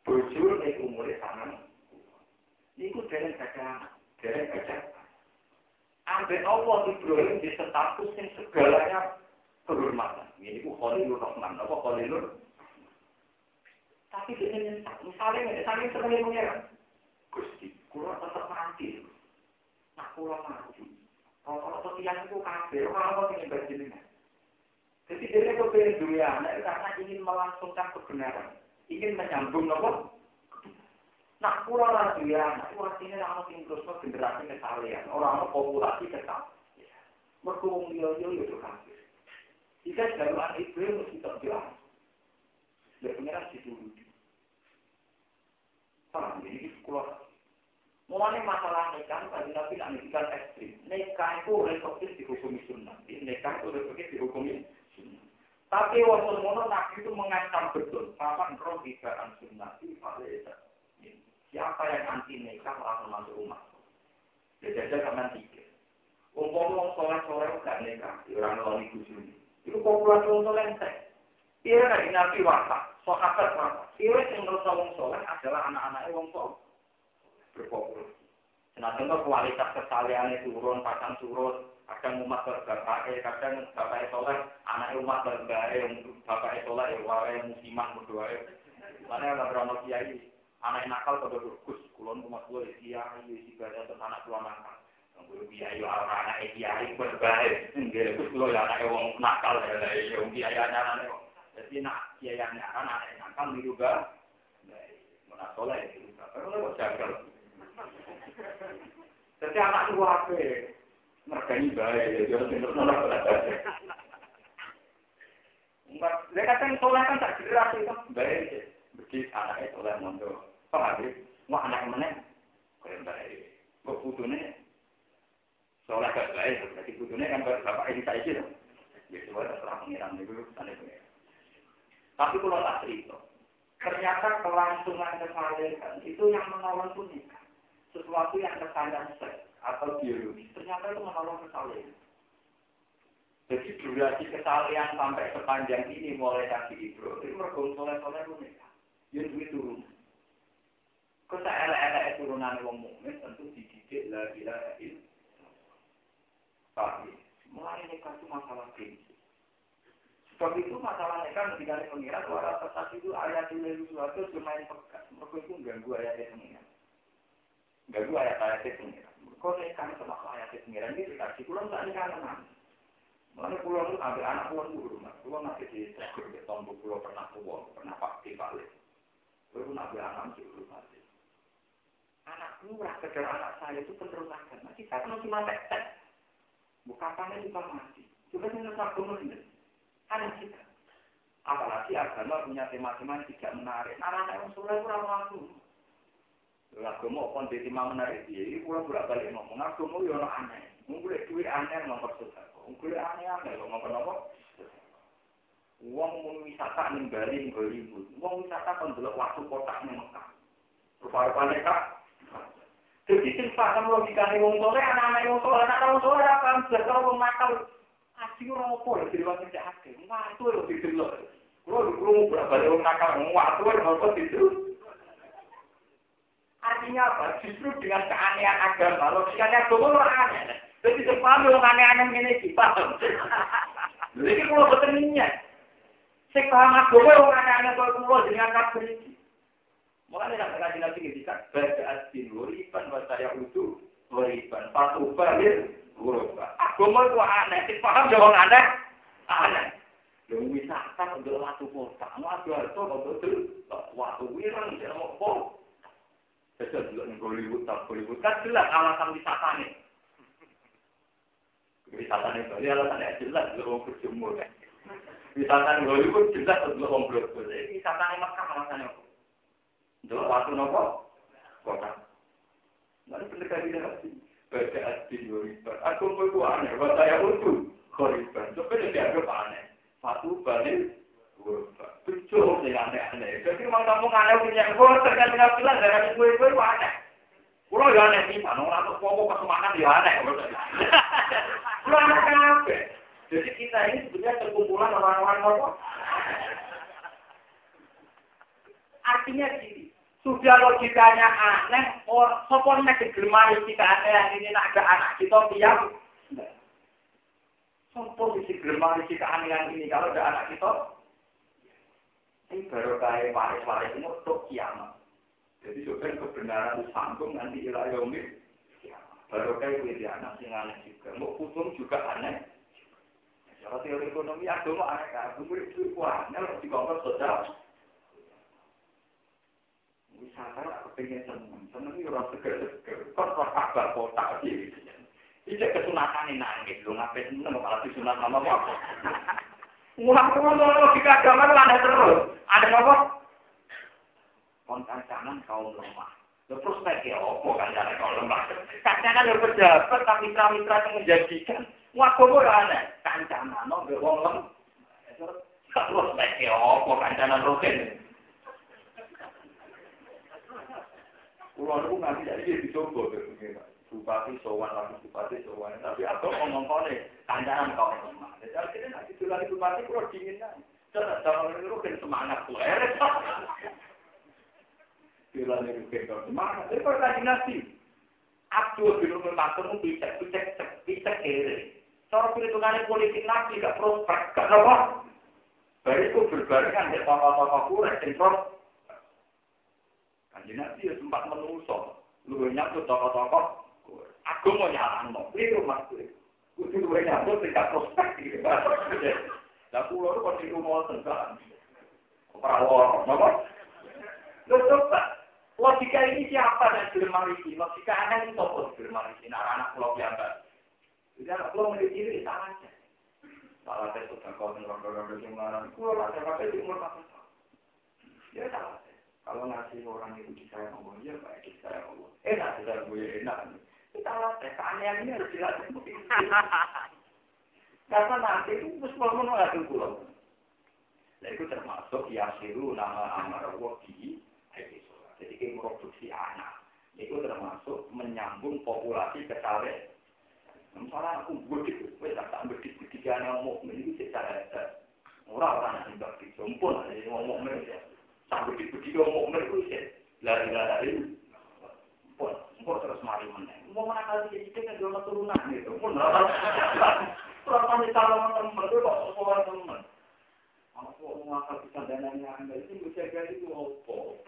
Bujur ini umurnya sangat Ini dari gajah, dari gajah Ambil Allah Ibrahim di status yang segalanya kehormatan. Ini ku Khalilur Rahman, apa Khalilur? Tapi ini misalnya, misalnya sebagai pengiran. Gusti, kurang tetap mati. Nah, kurang mati. Kalau setiap itu kafir, kalau ingin berjilin. Jadi dia kepengen dunia anak karena ingin melangsungkan kebenaran. Ingin menyambung apa? Nah, kurang lagi ya, itu artinya orang sing terus generasi kesalahan, orang populasi tetap. Merkuung dia dia itu kafir. Jika jalan itu mesti tak jelas. Dia punya situ. Paham ini sekolah. Mulanya masalah nikah, tadi nabi nak nikah ekstrim. Nikah itu refleksif dihukumi sunnah. Nikah itu refleksif dihukumi sunnah. Tapi waktu mono nabi itu mengancam betul. Paman roh tidak sunnah. Itu Siapa yang anti nikah langsung masuk rumah. Ya jajal karena tiga. Umpama wong soleh soleh gak nikah, di orang lawan ibu sini. Itu populasi wong soleh entek. Iya kan nabi wafat, sahabat wafat. Iya yang merasa wong soleh adalah anak-anaknya wong soleh berpopulasi. Nah, contoh kualitas kesaliannya turun, pasang turun, kadang umat berbapaknya, kadang bapaknya soleh, anaknya umat berbapaknya, bapaknya soleh, ya wae musiman berdoa. Mana ada berapa kiai anak nakal pada berkus kulon rumah tua ya kiai si badan terus anak tua nakal. Gue kiai orang anak kiai berbahaya enggak terus kulo ya anak wong nakal ya ya wong kiai anak anak jadi nak kiai anak anak nakal itu juga mana soleh itu kalau lo jagal jadi anak tua apa? Mergani baik ya jadi terus nolak Enggak, dia kata soleh kan tak jelas itu. Baik. Begitu anaknya soleh mondok. Paham ya? Wah anak mana? Kalian baik. Kok putune? Soalnya gak baik, berarti putune kan bapak ini saya sih. Ya coba terang pengiran itu sana pengiran. Tapi kalau tak cerita, ternyata kelangsungan kesalahan itu yang menolong itu nikah. Sesuatu yang kesalahan seks atau biologis, ternyata itu menolong kesalahan. Jadi durasi kesalahan sampai sepanjang ini mulai dari Ibrahim, itu mergul soleh-soleh itu nikah. Ya duit turun. Kok tak elek-elek turunan wong mukmin tentu dididik la ilaha illallah. Paham ya? Mulai nikah itu masalah prinsip. Sebab itu masalah nikah ketika pengirat suara tetap itu ayat ini sesuatu cuma yang pekat. Mereka itu ganggu ayat pengirat. Ganggu ayat ayat pengirat. Kok nikah itu masalah ayat pengirat ini dikasih pulang tak nikah teman. Mana pulau itu ada anak pulau itu rumah. Pulau nanti di tegur di tombol pulau pernah tua, pernah pakai balik. Pulau nanti anak di rumah. Anak murah sekedar anak saya itu penerusan agama. Kita kan cuma tek-tek. Bukatannya juga mati. Juga dengan agama ini. Aneh kita. Apalagi agama punya tema-tema yang tidak menarik. Anak-anak yang soleh kurang laku. Agama pun di tema menarik dia. Ini pulang bolak-balik ngomong. Agama ya aneh. Mungkin duit aneh nomor susah. Mungkin aneh-aneh loh ngomong apa? Uang mau wisata ning Bali Hollywood. Uang wisata kan waktu kotak ning Mekah. Rupa-rupane kak. Jadi sing paham logikane wong soleh anak-anak wong soleh anak wong soleh apa paham blas karo wong nakal. Ati ora opo lho dirwang cek ake. Watu lho didelok. Kulo krungu berapa wong nakal watu lho kok didelok. Artinya apa? Justru dengan keanehan agama, logikanya agama lo aneh. Jadi sepaham yang aneh-aneh ini sih, paham. Jadi kalau betul niat. Sing paham agama yang aneh-aneh kulo. Mulai nak ngaji nabi ini kan baca asin wariban saya utuh wariban patu balir wuriban. Agama itu aneh, sing paham jangan aneh, aneh. Yang wisata untuk waktu kota, waktu itu untuk waktu wirang, jangan mau Jadi juga nih Hollywood, tak Hollywood kan jelas alasan wisata nih. Wisata nih Bali alasannya jelas untuk orang berjemur. Wisata nih Hollywood jelas untuk orang berjemur. Wisata nih Makkah alasannya apa? Untuk waktu nopo kota. Lalu pendekatan tidak lagi. Baca asli Hollywood. Aku mau aneh, buat saya untuk Hollywood. Tapi dia agak aneh. Satu balik Tujuh sing aneh-aneh. Jadi memang kamu aneh punya gue tergantung bilang dari gue gue aneh. Kulo ya aneh sih, pokok kesemangat ya aneh. Kulo aneh kenapa? Jadi kita ini sebenarnya terkumpulan orang-orang apa? Artinya gini, sudah logikanya aneh, or sopon nek digemari kita aneh ini nak ada anak kita diam. Sopon di digemari kita aneh ini kalau ada anak kita. Ini baru kayak waris-waris ini untuk kiamat. Jadi sebenarnya kebenaran sanggung nanti ilah yomir. Baru kayak wiri anak sing aneh juga. Mau putung juga aneh. Kalau teori ekonomi agama aneh kan. Murid itu aneh harus dikongkos sosial. Wisata aku pengen seneng. Seneng itu orang seger-seger. Kok kok kabar kota sih. Ini kesunatan ini nangis. Lu ngapain seneng malah disunat nama apa? Mulang tuh logika agama itu aneh terus. Ada apa? kontancanan kaum lemah. Terus speknya opo kancanan kaum lemah? Kancanan yang pejabat, tapi mitra-mitra yang menjadikan. Wah, kok ora aneh? Kancanan, no, wong lemah. Terus speknya opo kancanan rutin? Kulo niku nganti jadi dicoba Bupati sowan lagi bupati sowan, tapi aku ngomong kone kancanan kaum lemah. Jadi akhirnya nanti tulari bupati kulo dingin aja. Jangan jangan itu semangat tuh. Bila ini kita semangat, itu lagi nasi. Abdul bin Umar Matur itu bisa bisa bisa kiri. Cara perhitungannya politik nabi gak prospek, gak apa. Baru itu berbarengan di tokoh-tokoh sentral. Kanji nabi ya sempat menusuk. Lu nyatu tokoh-tokoh. Aku mau nyalan, mau itu mas. Kudu lu nyatu tidak prospek. Lah pulau itu pasti rumah tengah. Perawat, apa? Lu coba, Logika ini siapa yang gelem marisi? Logika itu apa gelem marisi? Nah, anak pulau biasa. Jadi anak pulau memiliki diri salah aja. Salah saya sudah kau dengan orang-orang yang marah. Pulau lah, saya di umur satu Ya salah Kalau ngasih orang itu disayang Allah, ya baik disayang Allah. Enak, disayang gue enak. Kita latih, keanehan ini harus dilatih. Karena nanti itu semua menolak pulau. Nah itu termasuk yasiru nama amar wadi jadi kita memproduksi anak. Itu termasuk menyambung populasi kecale. Misalnya aku bedik, wes tak bedik bedik anak mukmin itu secara. Orang-orang yang bedik jompon, jadi ngomong mereka. Bedik bedik ngomong mereka itu lari-lari. Pun, pun terus mari. Mau mana kali jadi kan jual turunan gitu. Pun, kurang tanya kalau teman itu kok sekolah teman. Aku mau ngakal bisa dananya anda itu bisa jadi itu opo.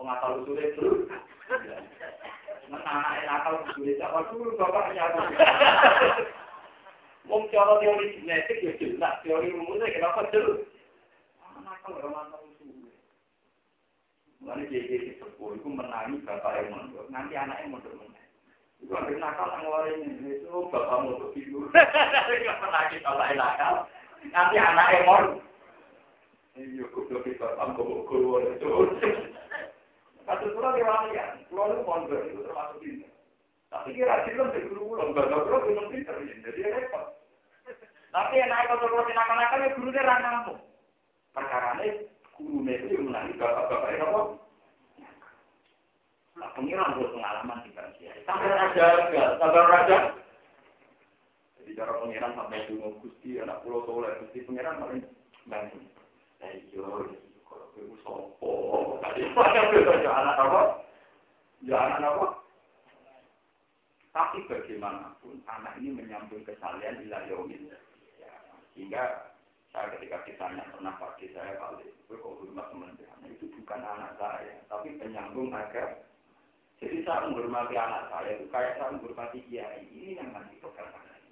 Mengasal usulnya dulu. Nah, anak nakal usulnya siapa dulu bapaknya. Wong cara teori genetik ya jelas, teori rumusnya kenapa jelas? Anak kalau orang suwe. Mana jadi sepuh, itu menangi bapak yang mondok, nanti anaknya mondok mondok. Itu hampir nakal ngeluarin itu bapak mondok tidur. Gak menangi bapak nakal, nanti anaknya mondok. Iya, kudu kita tambah guru itu. Kasus pulau di ya, pulau itu mondok itu termasuk ini. Tapi kira film di guru enggak enggak pulau belum pinter, jadi repot. Tapi yang naik pulau nakal-nakal ya gurunya ranamu. Perkara ini guru itu yang menangi bapak-bapak itu apa? Nah, pengiran buat pengalaman di Bansia. Sampai raja, sampai raja. Jadi cara pengiran sampai dulu gusti anak pulau soleh, gusti pengiran paling bantu. Ayo, kalau ibu sopo, tadi anak apa? Jangan apa? Tapi bagaimanapun anak ini menyambung kesalahan di yaumil. Ya, sehingga saya ketika ditanya pernah pagi saya kali itu kok hormat teman itu bukan anak saya, tapi penyambung agar jadi saya menghormati anak saya itu kayak saya menghormati kiai ini yang nanti program saya.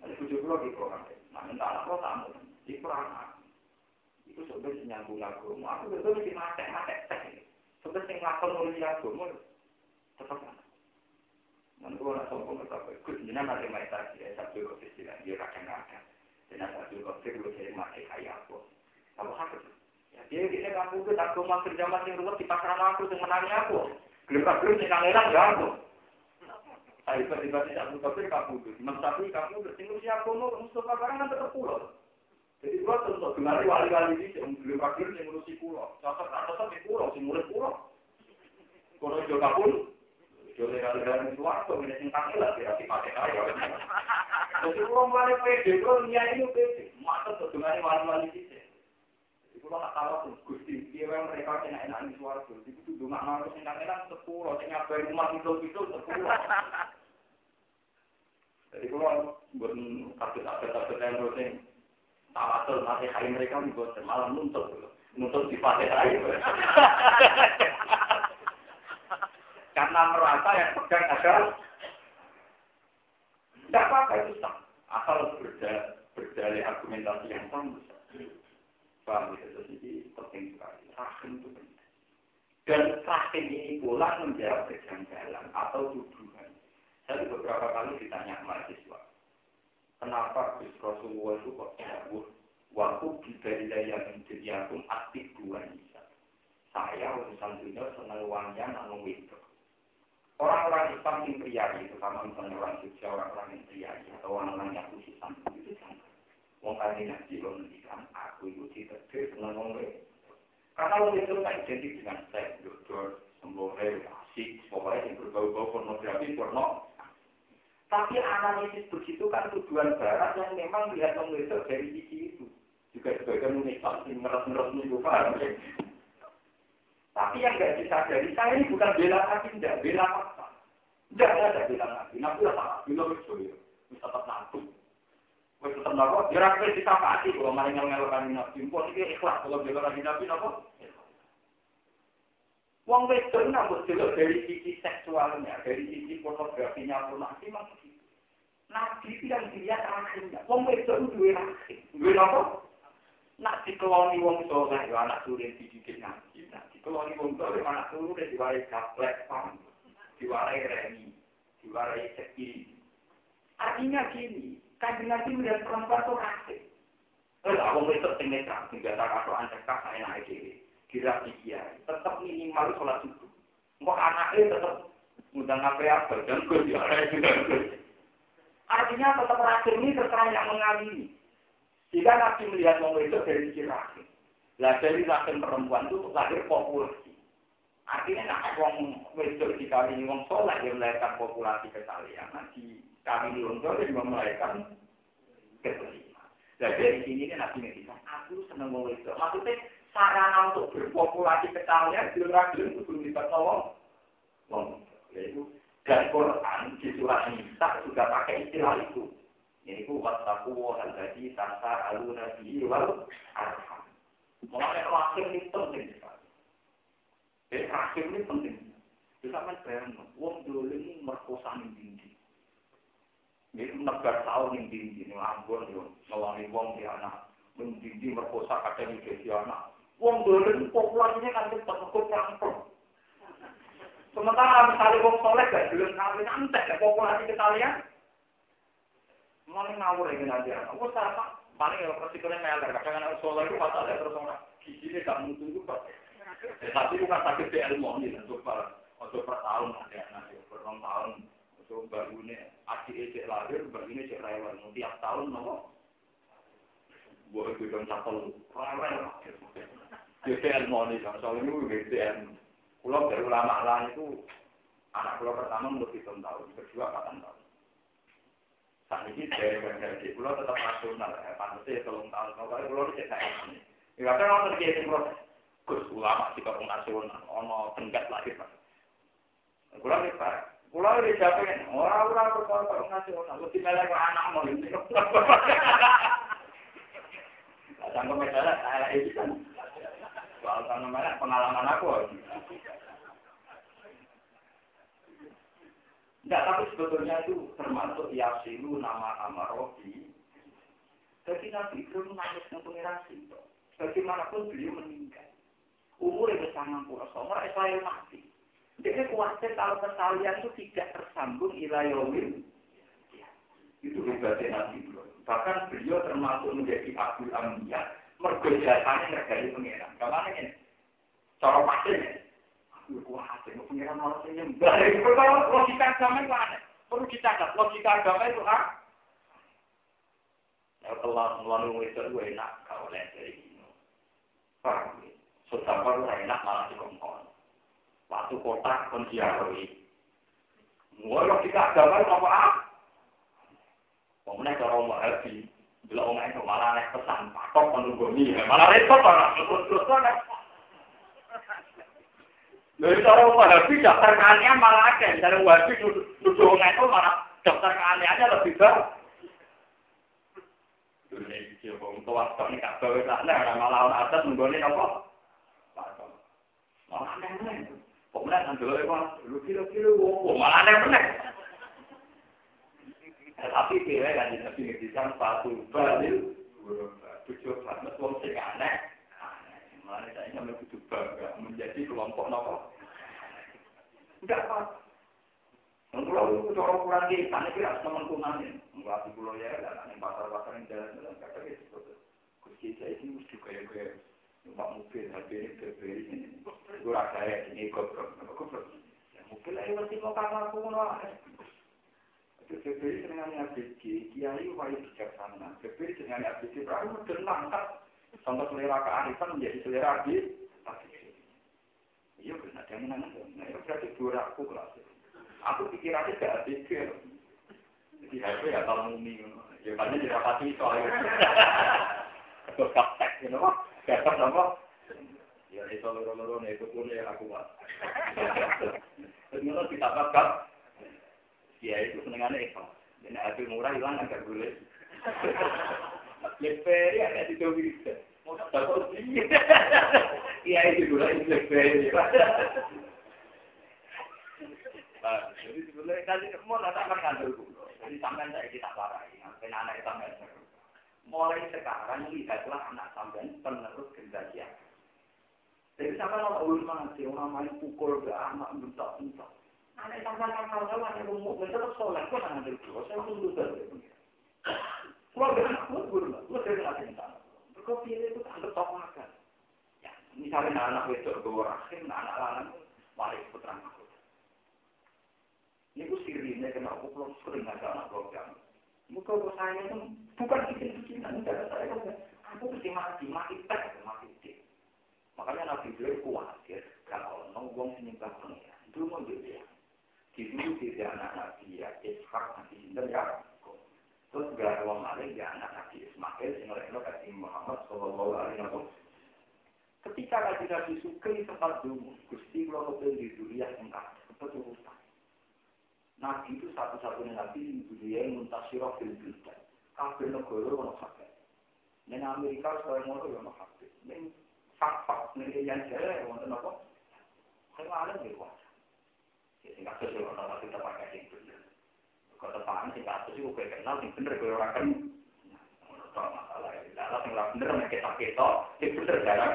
Nanti tujuh puluh di program saya. Nah, minta anak lo tamu di program itu sebenarnya nyambung agama. Aku betul mesti mate mate teh. Sebenarnya ngakon nulis agama tetap mana. Nanti kalau sombong nggak apa, ikut jinak nanti mai tadi ya satu kok istilah dia kadang satu kok sih lu jadi mate kayak aku. Hak itu? Ya dia dia kamu itu tak cuma kerja masih rumah di pasar aku yang menangi aku. Belum belum sih kangelan ya aku. Saya tiba-tiba tidak buka pun kamu itu. Mas tapi kamu bertinggal siapa mau Mustafa barang kan tetap pulau. Jadi gua tentu dengar wali-wali ini yang beli wakil yang ngurusi pulau. Cocok atau di pulau, si murid pulau. Kalau juga pun, jadi kali-kali itu waktu ini singkat lah, tidak dipakai kaya. Jadi pulau mulai pede, pulau niat ini pede. Masa tuh dengar wali-wali ini. Jadi pulau nggak tahu tuh, gusti dia yang mereka kena enak di suara tuh. Jadi itu cuma mau singkat enak sepuluh, sehingga dari rumah itu itu sepuluh. Jadi pulau buat kasus-kasus yang rutin. Tawasul masih hari mereka juga malam nuntut nuntut di hari. Karena merasa yang pegang adalah tidak apa-apa itu sah. Asal berdalih, argumentasi yang sama. Paham ya? Jadi penting sekali. Rahim itu penting. Dan rahim ini pula menjawab kejanggalan atau tuduhan. Saya beberapa kali ditanya mahasiswa Kenapa Gus Rasulullah itu kok jauh? Waktu bidaya yang pun aktif dua nisa. Saya urusan dunia senang uangnya namun itu. Orang-orang Islam yang itu, sama misalnya orang Jogja, orang-orang yang pria atau orang-orang yang sampai itu sama. Wong kali nanti lo mendikan aku itu tidak senang wong Karena wong itu tak identik dengan saya, dokter, sembore, asik, pokoknya yang berbau-bau pornografi, porno, tapi analisis begitu kan tujuan barat yang memang melihat mengesok dari sisi itu. Juga sebagai unikal, meres-meres minggu paham ya. Tapi yang nggak disadari, saya ini bukan bela lagi, tidak bela fakta. Tidak ada bela lagi. Nabi lah salah, bila ya. Bisa tetap nantu. Wes tetap nabi, ya rakyat kita pasti kalau malah ngel-ngelokan nabi. Mpok ini ikhlas kalau bela lagi nabi, apa? Wong wedon nambah dulu dari sisi seksualnya, dari sisi pornografinya pornografi masih. Nabi yang dilihat akhirnya. Wong wedon duwe rahim. Duwe apa? Nak dikeloni wong soleh, ya anak turun dididik nabi. Nak dikeloni wong soleh, anak turun diwarai gaplek, paham? Diwarai remi, diwarai seki. Artinya gini, kan nabi melihat perempuan itu rahim. Lah, wong wedon tinggal netral, tinggal tak atau antek saya naik diri kira dia tetap minimal sholat subuh. Kok anaknya tetap ngundang apa ya dan gue Artinya tetap rahim ini terserah yang mengalami. Jika Nabi melihat orang itu dari sisi rahim. Lah dari rahim perempuan itu lahir populasi. Artinya nak wong wedok dikawini wong soleh yang melahirkan populasi kesalian. Nanti kami wong soleh yang melahirkan keseliman. Nah dari sini Nabi ngerti, aku seneng wong wedok. Maksudnya sarana untuk berpopulasi kecalnya belum ragil itu belum bisa tolong. Yaitu dan Quran di surat Nisa juga pakai istilah itu. Yaitu wattaku hal tadi tasa alu nabi wal arham. Mulai rahim ini penting sekali. Jadi rahim ini penting. Bisa kan bayang, wong dulu ini merkosa tinggi. Ini negar tahun yang tinggi, ini ambon, ngewangi wong di anak. Mendidi merkosa kadang di anak. Wong dolen populasinya kan tetap cukup perang Sementara misalnya wong soleh gak belum kawin antek ya populasi sekalian. Mulai ngawur ini nanti. Aku sekarang paling ya resikonya meler. Kadang anak soleh itu ada terus orang giginya gak mutu itu pak. Tapi bukan sakit di ilmu ini untuk untuk per tahun nanti nanti per tahun untuk ini adik cek lahir ini cek rewel tiap tahun nopo. Gue itu dong satu rewel. Jadi ilmu ini soalnya itu BTN. Pulau dari ulama lain itu anak pulau pertama menurut hitung tahun, kedua kapan tahun. Saat ini dari dari pulau tetap nasional, ya, pantasnya tolong tahun, kalau pulau itu saya ini. Ya kan orang terjadi proses, Gus ulama di kampung nasional, ono tenggat lagi pak. Pulau ini pak, pulau ini siapa yang orang-orang berkampung nasional, lebih melek anak mau ini. Jangan misalnya saya ini kan, soal mana pengalaman aku. Enggak, tapi sebetulnya itu termasuk yasilu nama amarobi. Jadi Nabi itu nangis dengan pengiran itu. Bagaimanapun beliau meninggal. Umurnya sangat puluh somor, Israel mati. Jadi khawatir kalau kesalian itu tidak tersambung ilayawin. Ya, itu hebatnya Nabi Bahkan beliau termasuk menjadi Abdul Amiyah. Mergojasanya ngergai pengiran. Ke mana ini? Cara pasirnya. Malah nyembah. Kalau logika logika ah. Ya itu gue ini. Waktu kota pun diaroi. Mulai logika agama itu apa ah? Pemenang cara happy. Bila orang itu malah naik pesan, patok menunggu Malah repot orang. Terus-terusan Lalu cara wahabi daftar keanehan malah ada. Cara wahabi duduk itu malah daftar keanehannya lebih baik. Ini tua ini gak bawa sana. Malah orang atas menggoni apa? Malah aneh-aneh. Pemenang kan dulu itu lu kilo-kilo. Malah aneh-aneh. Tapi dia kan jadi ngedikan sepatu balil. Tujuh banget. Malah saya sampai kudu bangga menjadi kelompok nopo. Enggak apa. Kalau itu cara kurang di sana kira teman kunanin. Enggak di pulau ya, dan pasar-pasar yang jalan-jalan kata gitu. Kunci saya ini mesti kayak kayak numpak mobil, HP ini BlackBerry ini. Gue rasa ya ini goblok, goblok. Ya mobil aja masih mau kamar aku. Itu BlackBerry dengan ABG, kiai wajib bijaksana. BlackBerry dengan ABG, berarti udah nangkap Sampai selera kearifan menjadi selera di Iya benar, yang mana Nah, itu berarti dua aku kelas. Aku pikirannya gak pikir. Jadi HP ya kalau mumi. Ya banyak dirapati soalnya. Terus kaptek, you know. Gak apa. Ya itu loro-loro nih, itu pun ya aku buat. Terus kita bakal. Ya itu senengannya itu. Jadi HP murah hilang agak boleh. Leperi ada di bisa. Iya itu dulu itu BlackBerry. Jadi sebenarnya tadi mau datang kan kantor dulu. Jadi sampai saya kita parahi, sampai anak sampai mulai sekarang lihatlah anak sampai penerus generasi Jadi sampai orang ulun mati, orang main pukul ke anak bentak-bentak. Anak sampai kapal tahu ada rumah, terus soleh, kok anak dulu, saya tunggu terus. Keluarga anak, gue gue, gue dari anak Kau pilih itu anggap tokoh makan. Ya, misalnya anak itu gue rahim, anak lanang waris putra mahkota. Ini gue sirine kena aku belum sering ada anak program. Muka gue saya itu bukan bikin-bikinan cara saya kan. Aku mesti mati, mati tek, mati tek. Makanya Nabi beliau khawatir kalau nongong menyembah pengira. Itu mau dia. Di dulu tidak anak Nabi ya, Ishak Nabi Sinten ya. Terus gak orang lain, ya anak Nabi Ismail, sehingga oleh kasih Muhammad Sallallahu Alaihi Wasallam. Ketika kaji Nabi Sukri sempat dulu, Gusti kalau kebetulan di dunia yang sempat urusan. Nabi itu satu-satunya Nabi di dunia yang muntasirah fil bildan. Kafir negara ono kabeh. Ning Amerika sekarang ngono yo ono kabeh. Ning fak-fak yang jare wonten apa? Kalau ada di kuasa. Ya sing kabeh ono kita pakai itu. Ketepaan sing kasus itu kayak kenal sing bener gue orang kan. Masalah ya lah sing ora bener nek kita kita sing bener jarang.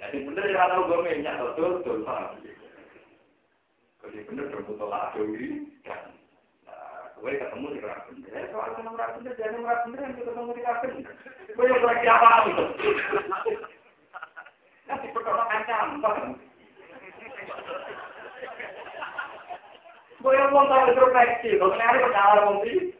Jadi bener ya tahu gue minyak betul betul paham kalau bener terbutuh lah dewi gue ketemu di orang bener. Ya soal kenal orang bener jadi orang bener yang ketemu di bener gue yang lagi apa nanti perkara kancam Kaya wong tak ngerti nek iki, kok ana arep kawar wong iki.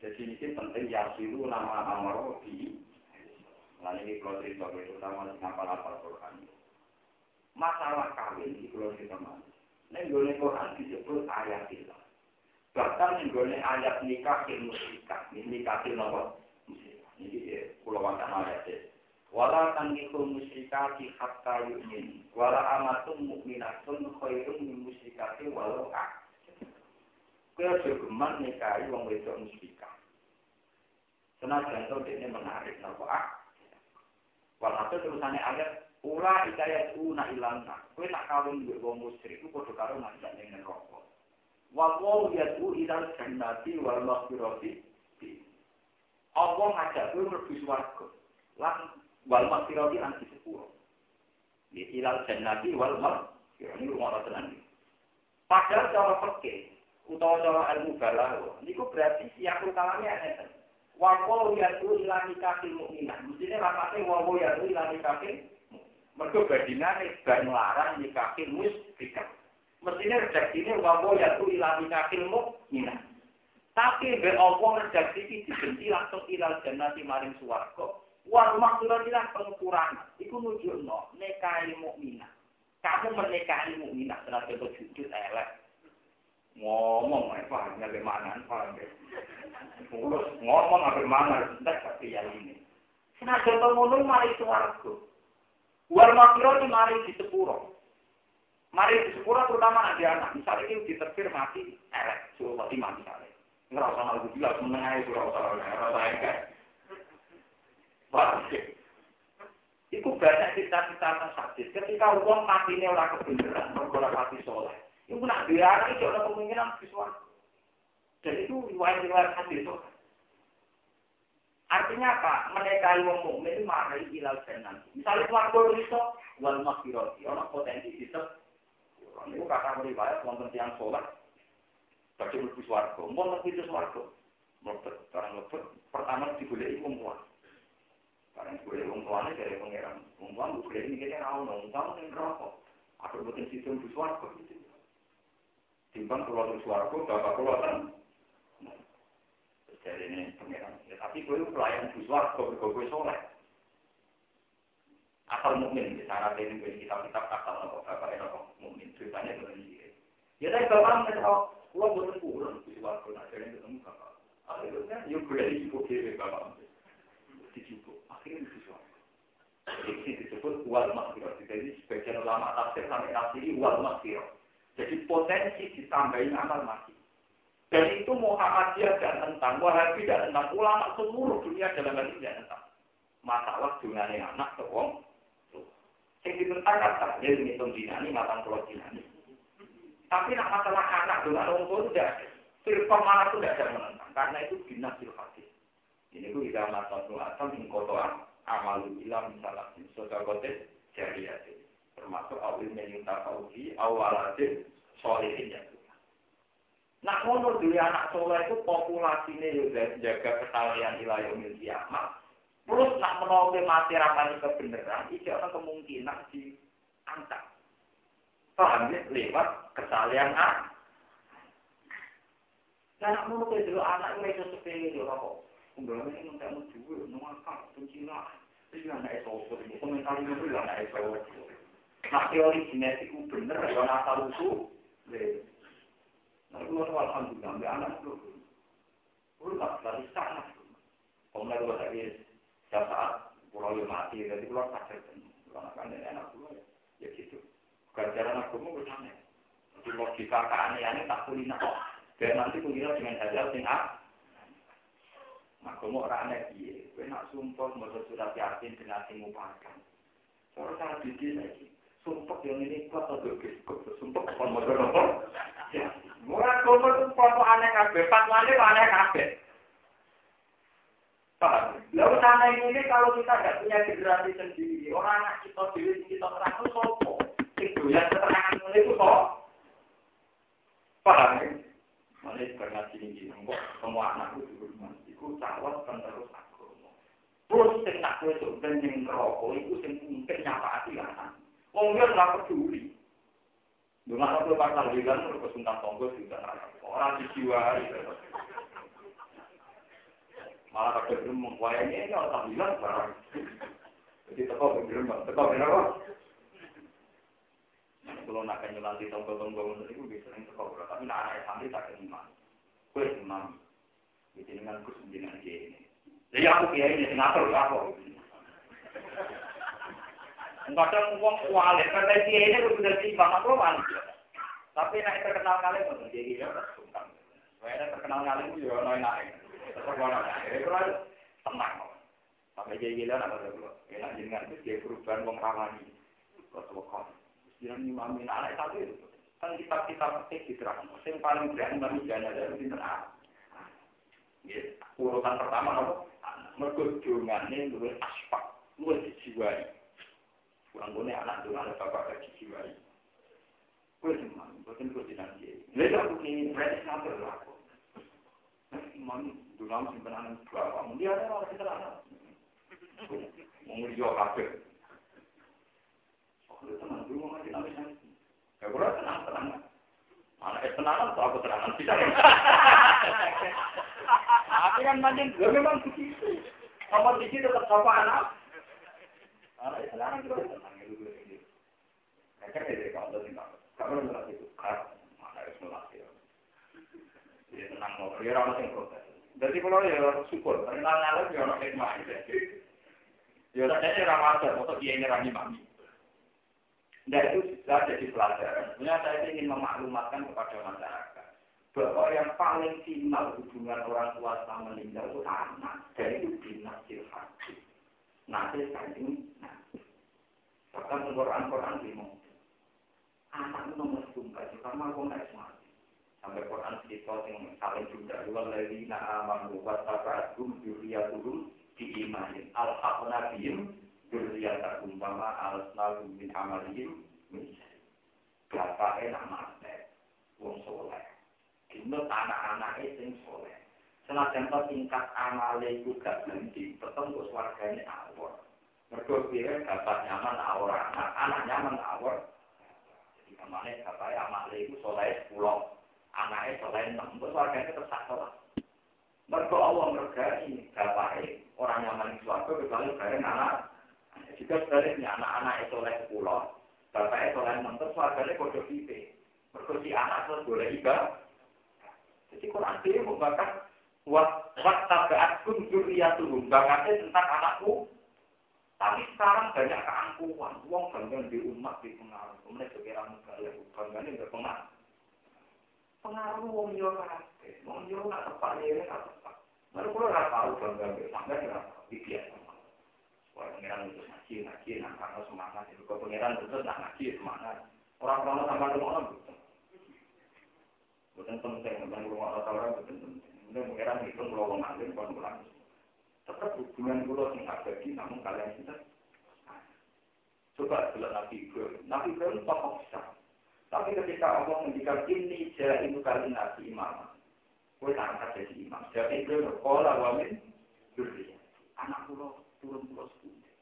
Jadi ini penting ya silu nama amar di lalu ini kalau cerita itu sama dengan para para masalah kawin di kalau kita mas nenggolnya Quran disebut ayat ilah Bahkan menggone ayat nikah yang musyrikah, nikah yang apa? Ini ya, pulau wakan ayat ya. Wala tangkikul musyrikati hatta yu'min. Wala amatum mu'minatun khairun min musyrikati walau ak. Kaya jogeman nikahi wong wedok musyrikah. Senajan to dene menarik napa ak. Walhasil terusannya ayat Ula ikayat una ilana. Kue tak kawin dengan wong musyrik, itu kode karo ngajak ning neraka. Wa qawl yad'u ila jannati wal maghfirati. Allah ngajak kowe mlebu swarga. Lan wal maghfirati lan disepuro. Di ilal jannati wal maghfirati ini rumah tenan. Padahal cara fikih utawa cara ilmu balaghah niku berarti siap utamanya ana. Wa qawl yad'u ila nikahil mukminah. Mestine rapate wa qawl yad'u ila nikahil mergo badinane ban larang nikahil musyrikah. Mestinya redaksi ini wambo ya tuh ilami kakilmu mina. Tapi be Allah redaksi ini dibenci langsung ilal jannati maring suwargo. Wal maksudah ilah pengukuran. Iku nunjuk no nekahi mukminah. Kamu menikahi mukminah senajan berjudul elek. Ngomong, eh, paham bagaimana, paham ya. Terus ngomong apa mana, tidak seperti yang ini. Senajan pengunung mari suwargo. Wal maksudah mari di sepuro. Mari di sepura terutama anak anak. Misalnya ini diterbir mati, erek, suruh mati mati misalnya. Ngerasa malu gila, menengah itu rasa rasa enggak. Paham Iku banyak cerita-cerita tentang hadis. Ketika uang mati ini orang kebenaran, orang mati soleh. Iku nak anak itu ada kemungkinan visual. Dan itu riwayat-riwayat hadis itu. Artinya apa? Menikahi wong mukmin marai ilal jannah. Misalnya keluarga itu wal maghfirati, orang potensi disebut ini kata riwayat wonten tiang sholat. Bagi swarga, mau mlebu itu swarga. Mlebet, barang mlebet, pertama digoleki wong tua. Barang digoleki wong tuane dari pangeran. Wong tua digoleki ini kene ra ono, wong tua ning neraka. Aku boten situ mlebu swarga gitu. Timbang kula mlebu swarga, bapak kula ten. Jadi ini pangeran. Ya, tapi kowe pelayan mlebu swarga, kowe soleh. Asal mukmin, cara ini kitab-kitab asal nopo bapak nopo mukmin ceritanya begini. Ya tapi bapak nggak tahu, kalau bukan kurang di waktu akhirnya ketemu bapak. Akhirnya yuk berani cukup kiri bapak. Dicukup, akhirnya di suatu. Jadi disebut wal makfirah. Jadi sebagian ulama tafsir sampai nafsiri wal makfirah. Jadi potensi ditambahin amal mati. Dan itu Muhammadiyah dan tentang, Wahabi dan tentang, ulama seluruh dunia dalam hal ini tidak tentang. Masalah dunia anak ke Sing ditentang kan dia menghitung dinani, matang pulau dinani. Tapi nak masalah anak dengan orang tua tidak, firqah mana pun tidak ada menentang. Karena itu binasil hadis. Ini itu tidak masalah nuatan ingkotoan amalu ilam salah sodakote jariyati. Termasuk awil menyunta kauji awalatin solehin yang Nah, menurut dulu anak soleh itu populasinya juga jaga kesalahan ilayah kiamat. Terus nak menolak mati ramai kebenaran, itu ada kemungkinan diangkat. Paham ya? Lewat kesalahan A. Nah, nak menolak dulu anak itu sepele itu kok. Enggak ini minta mau juga, nungakak, pencina. Itu yang naik sosok ini, komentar itu yang naik sosok. Nah, teori genetik itu bener, ya asal usul. Nah, itu alhamdulillah, anak itu. Udah dari sana. Kemudian gue saat pulau yang mati, jadi pulau sakit. Pulau akan enak pulau ya gitu. Ganjaran agama bersama. Jadi logika keanehannya tak kulina. Dan nanti kulina dengan saja sing Nah, kamu orang aneh dia, gue nak sumpah mau surat yasin dengan timu pakan. Cara cara bikin lagi, sumpah yang ini kuat atau kok sumpah kon mau apa? Ya, murah kamu foto aneh kabe, fatwanya aneh kabe. Lalu sana ini kalau kita nggak punya generasi sendiri, orang anak kita diri kita terang itu sopo. Itu yang keterangan itu kok. Paham ya? Kok semua anak itu itu calon penerus agama. Terus sing tak kowe sok benjing rokok itu sing mungkin nyapati anak. Wong dia peduli. Dengan apa pasal bilang, kesuntan tonggo juga orang dijiwai. Malah kadang belum mengkuayanya ini orang bilang barang. Jadi teko belum, teko berapa? Kalau nak nyulanti tonggo-tonggo itu bisa sering teko berapa, tapi nak anak santri tak kenal. Kue imam, jadi dengan kus dengan dia ini. Jadi aku kiai ini ngatur apa? Kadang uang kualit, karena dia ini sudah timbang aku manusia. Tapi nak terkenal kalian, jadi dia tersungkan. Saya terkenal kalian itu naik-naik. tenang. Sampai gila nak ada dulu. Enak jenengan itu dia perubahan wong rawani. Kau Jangan imamin anak itu. Kan kitab-kitab petik diterang. Yang paling berani jana dari pinter Ya, urutan pertama apa? Mergo dongane luwih aspak, luwih dijiwai. Kurang gone anak ada bapak dijiwai. Kuwi semua, boten kudu nanti. Lha aku kene berarti sampe aku. Imam Dulam simpenan berapa? Mungkin ada orang kita lah. Mungkin dia kafe. Oh, itu tenang dulu mau ngaji nabi Ya, boleh tenang tenang. Anak es tenang atau aku tenang bisa. Tapi kan manjing, ya memang begitu. Sama di situ tetap sama anak. Anak es tenang juga tenang. Kayaknya dari kalau tidak, kalau tidak itu, mana es melatih. Jadi tenang dia orang yang protes. Jadi kalau ya syukur, kenal ngalim ya orang hikmah. Ya saya ramadan, untuk dia ini rami mami. Dan itu sudah jadi pelajaran. Sebenarnya saya ingin memaklumatkan kepada masyarakat bahwa yang paling final hubungan orang tua sama meninggal itu anak. Dan itu binasil hati. Nanti saya ini, bahkan Quran-Quran di Anak itu nomor tunggal, karena aku nggak semangat. Sampai Quran cerita yang saling juga dua lagi na amanu wa tabatum dzurriyyatuhum di imanin. Al haqna bihim dzurriyyatuhum bama al snalu min amalihim min bapak enak mate wong soleh. Kino anak-anak sing soleh. Senajan to tingkat amale iku gak ganti tetep kok swargane awor. Mergo piye bapak nyaman awor anak anak nyaman awor. Jadi ke mana bapak amale iku soleh pulau anaknya selain enam, terus warganya tersak sholat. Mereka Allah mergani, bapaknya orang nyaman di suarga, kecuali bareng anak. Jika sebaliknya anak-anak itu oleh sepuluh, bapaknya soleh enam, terus warganya kode pipe. Mereka si anak terus boleh iba. Jadi Quran ini membakar wat tabaat kun juriyatuhum, bakatnya tentang anakku. Tapi sekarang banyak keangkuhan, uang bangga di umat di pengaruh, kemudian sekarang bangga ini berpengaruh pengaruh wong yo kabeh. Wong yo ora ya ora tepak. Lalu kalau ora tahu bangga mbek sampean ora pikir. Wah, pengiran itu ngaji, ngaji, karena semangat. Kalau pengiran itu nak ngaji, semangat. Orang-orang sama rumah betul. Bukan penting, bukan rumah orang betul penting. Kemudian pengiran itu kalau orang ngalim, kalau pulang. Tetap hubungan pulau yang abadi, namun kalian kita Coba jelas Nabi Ibrahim. Nabi Ibrahim tokoh besar. Tapi ketika Allah menjadikan ini jalan itu kali nabi imam, gue angkat jadi imam. Jadi itu berkola wamin duri. Anak pulau turun pulau sepuluh.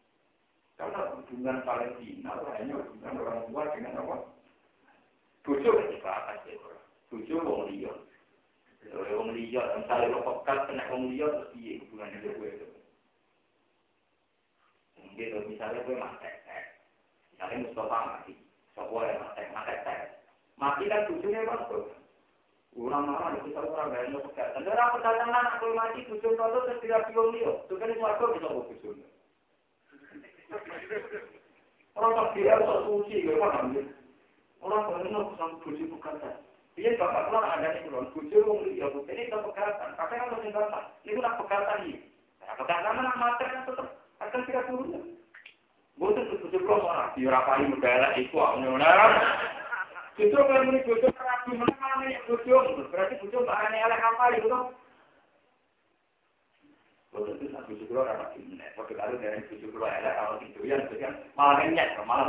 Karena hubungan paling final hanya hubungan orang tua dengan apa? Bujo ketika atas ya, bujo wong liya. Wong liya, misalnya lo pekat kena wong liya terus iya hubungan itu gue itu. Gitu, misalnya gue mati, misalnya Mustafa mati, Yang mati, mati tek. Mati kan tujuhnya waktu. Orang mana itu tahu orang lain mau pekat. Dan orang perdagangan aku mati tujuh kalau terus tidak dia. Tuh kan itu aku bisa mau tujuh. Orang tak dia sok suci, gak paham ya. Orang benar sama tujuh bukan tak. Iya bapak keluar ada nih kulon, bujur ya bu, ini kita pegatan, kakek kan masih ini nak pegatan ini. Pegatan mana mater kan tetap akan kita turun. Bukan bujur orang, diurapai negara itu, orang Justru kalau ini bujur rapi mana yang bujur, berarti bujur bahannya oleh apa? Kalau itu kulon ada kalau yang malah malah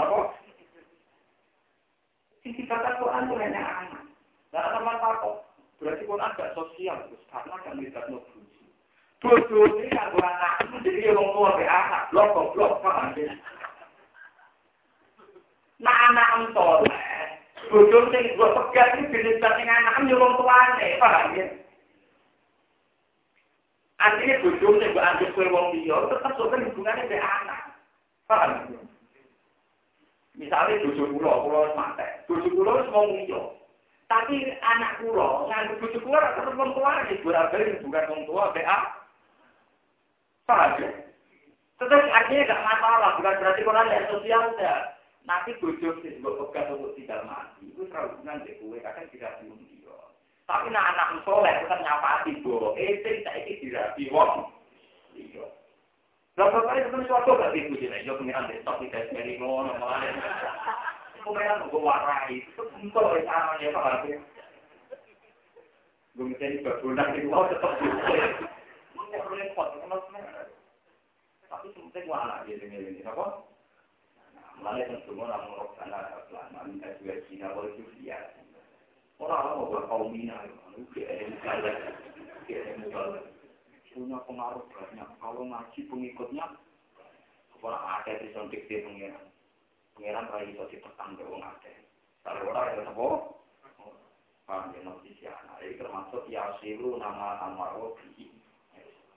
Quran itu hanya anak. Nah, teman takut. Berarti pun agak sosial, karena kan tidak mau. Bodoh ini kan anak, jadi orang tua anak, blok, blok, paham ya? Nah, anak entol, bodoh ini gue pegat ini jenis dengan anak, ini orang tua ini, paham ya? Artinya bodoh ini gue anggap gue orang dia, tetap sopan hubungannya dengan anak. Paham ya? Misalnya bodoh pulau, pulau mati, bodoh pulau semua ngiyok. Tapi anak kula nganggo bojo kula ora tetep wong tua iki ora bali bukan wong tua BA. Paham ya? Tetap artinya gak masalah, bukan berarti kula lihat sosial ya. Nanti bojo sing mbok pegat untuk tidak mati, itu terlalu nanti kue kadang tidak dium dia. Tapi nak anak soleh tetap nyapati bo, eh sing saiki dirabi wong. Iya. Lah bapak itu kan suatu gak ibu jenenge yo pengiran desktop tidak seri ngono malah. Gue warai, itu untuk caranya Pak Haji. Gue misalnya berbulan di luar tetap. Ini repot, tapi penting dia dengan ini, apa? Mulai kan semua orang merok sana, selama minta juga Cina, boleh juga Orang-orang mau buat kaum Mina, itu ada misalnya, ada misalnya. Punya pengaruh banyak. Kalau ngaji pengikutnya, kepala ada di sontik dia pengiran. pengiran rai iso dipetang ke wong akeh. Kalau ora ya napa? Paham ya nanti si anak. Ini termasuk ya silu nama robi.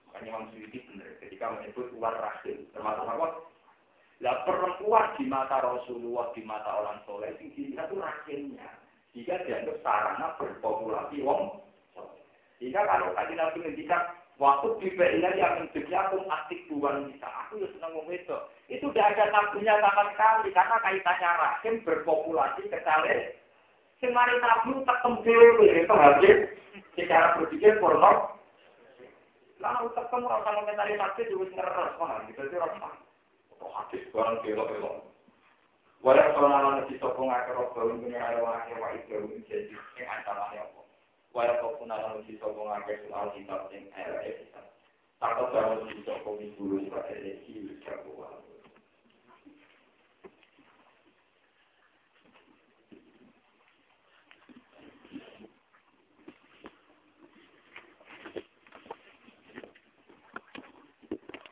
Makanya Imam Suyuti benar ketika menyebut luar rahim. Termasuk apa? Lah perempuan di mata Rasulullah, di mata orang soleh, itu dilihat itu rahimnya. Jika dianggap sarana berpopulasi wong. Jika kalau tadi Nabi ngendikan Waktu di Bina yang menjadi aku aktif buang kita, aku ya senang itu. Itu udah ada tabunya sama sekali, karena kaitannya rahim berpopulasi kecale. Semari tabu tekem dewe, itu habis. Secara berpikir porno. Lalu tekem orang sama mentari tabu juga ngeres, mana gitu sih orang. Oh habis barang belok-belok. Walau kalau nanti sokong akar robbal punya ada wakil wa itu jadi yang ancamannya apa? Waya kau pun mesti sokong agak soal kitab yang era kita. Takut kalau mesti sokong ibu lu sebagai resi jagoan.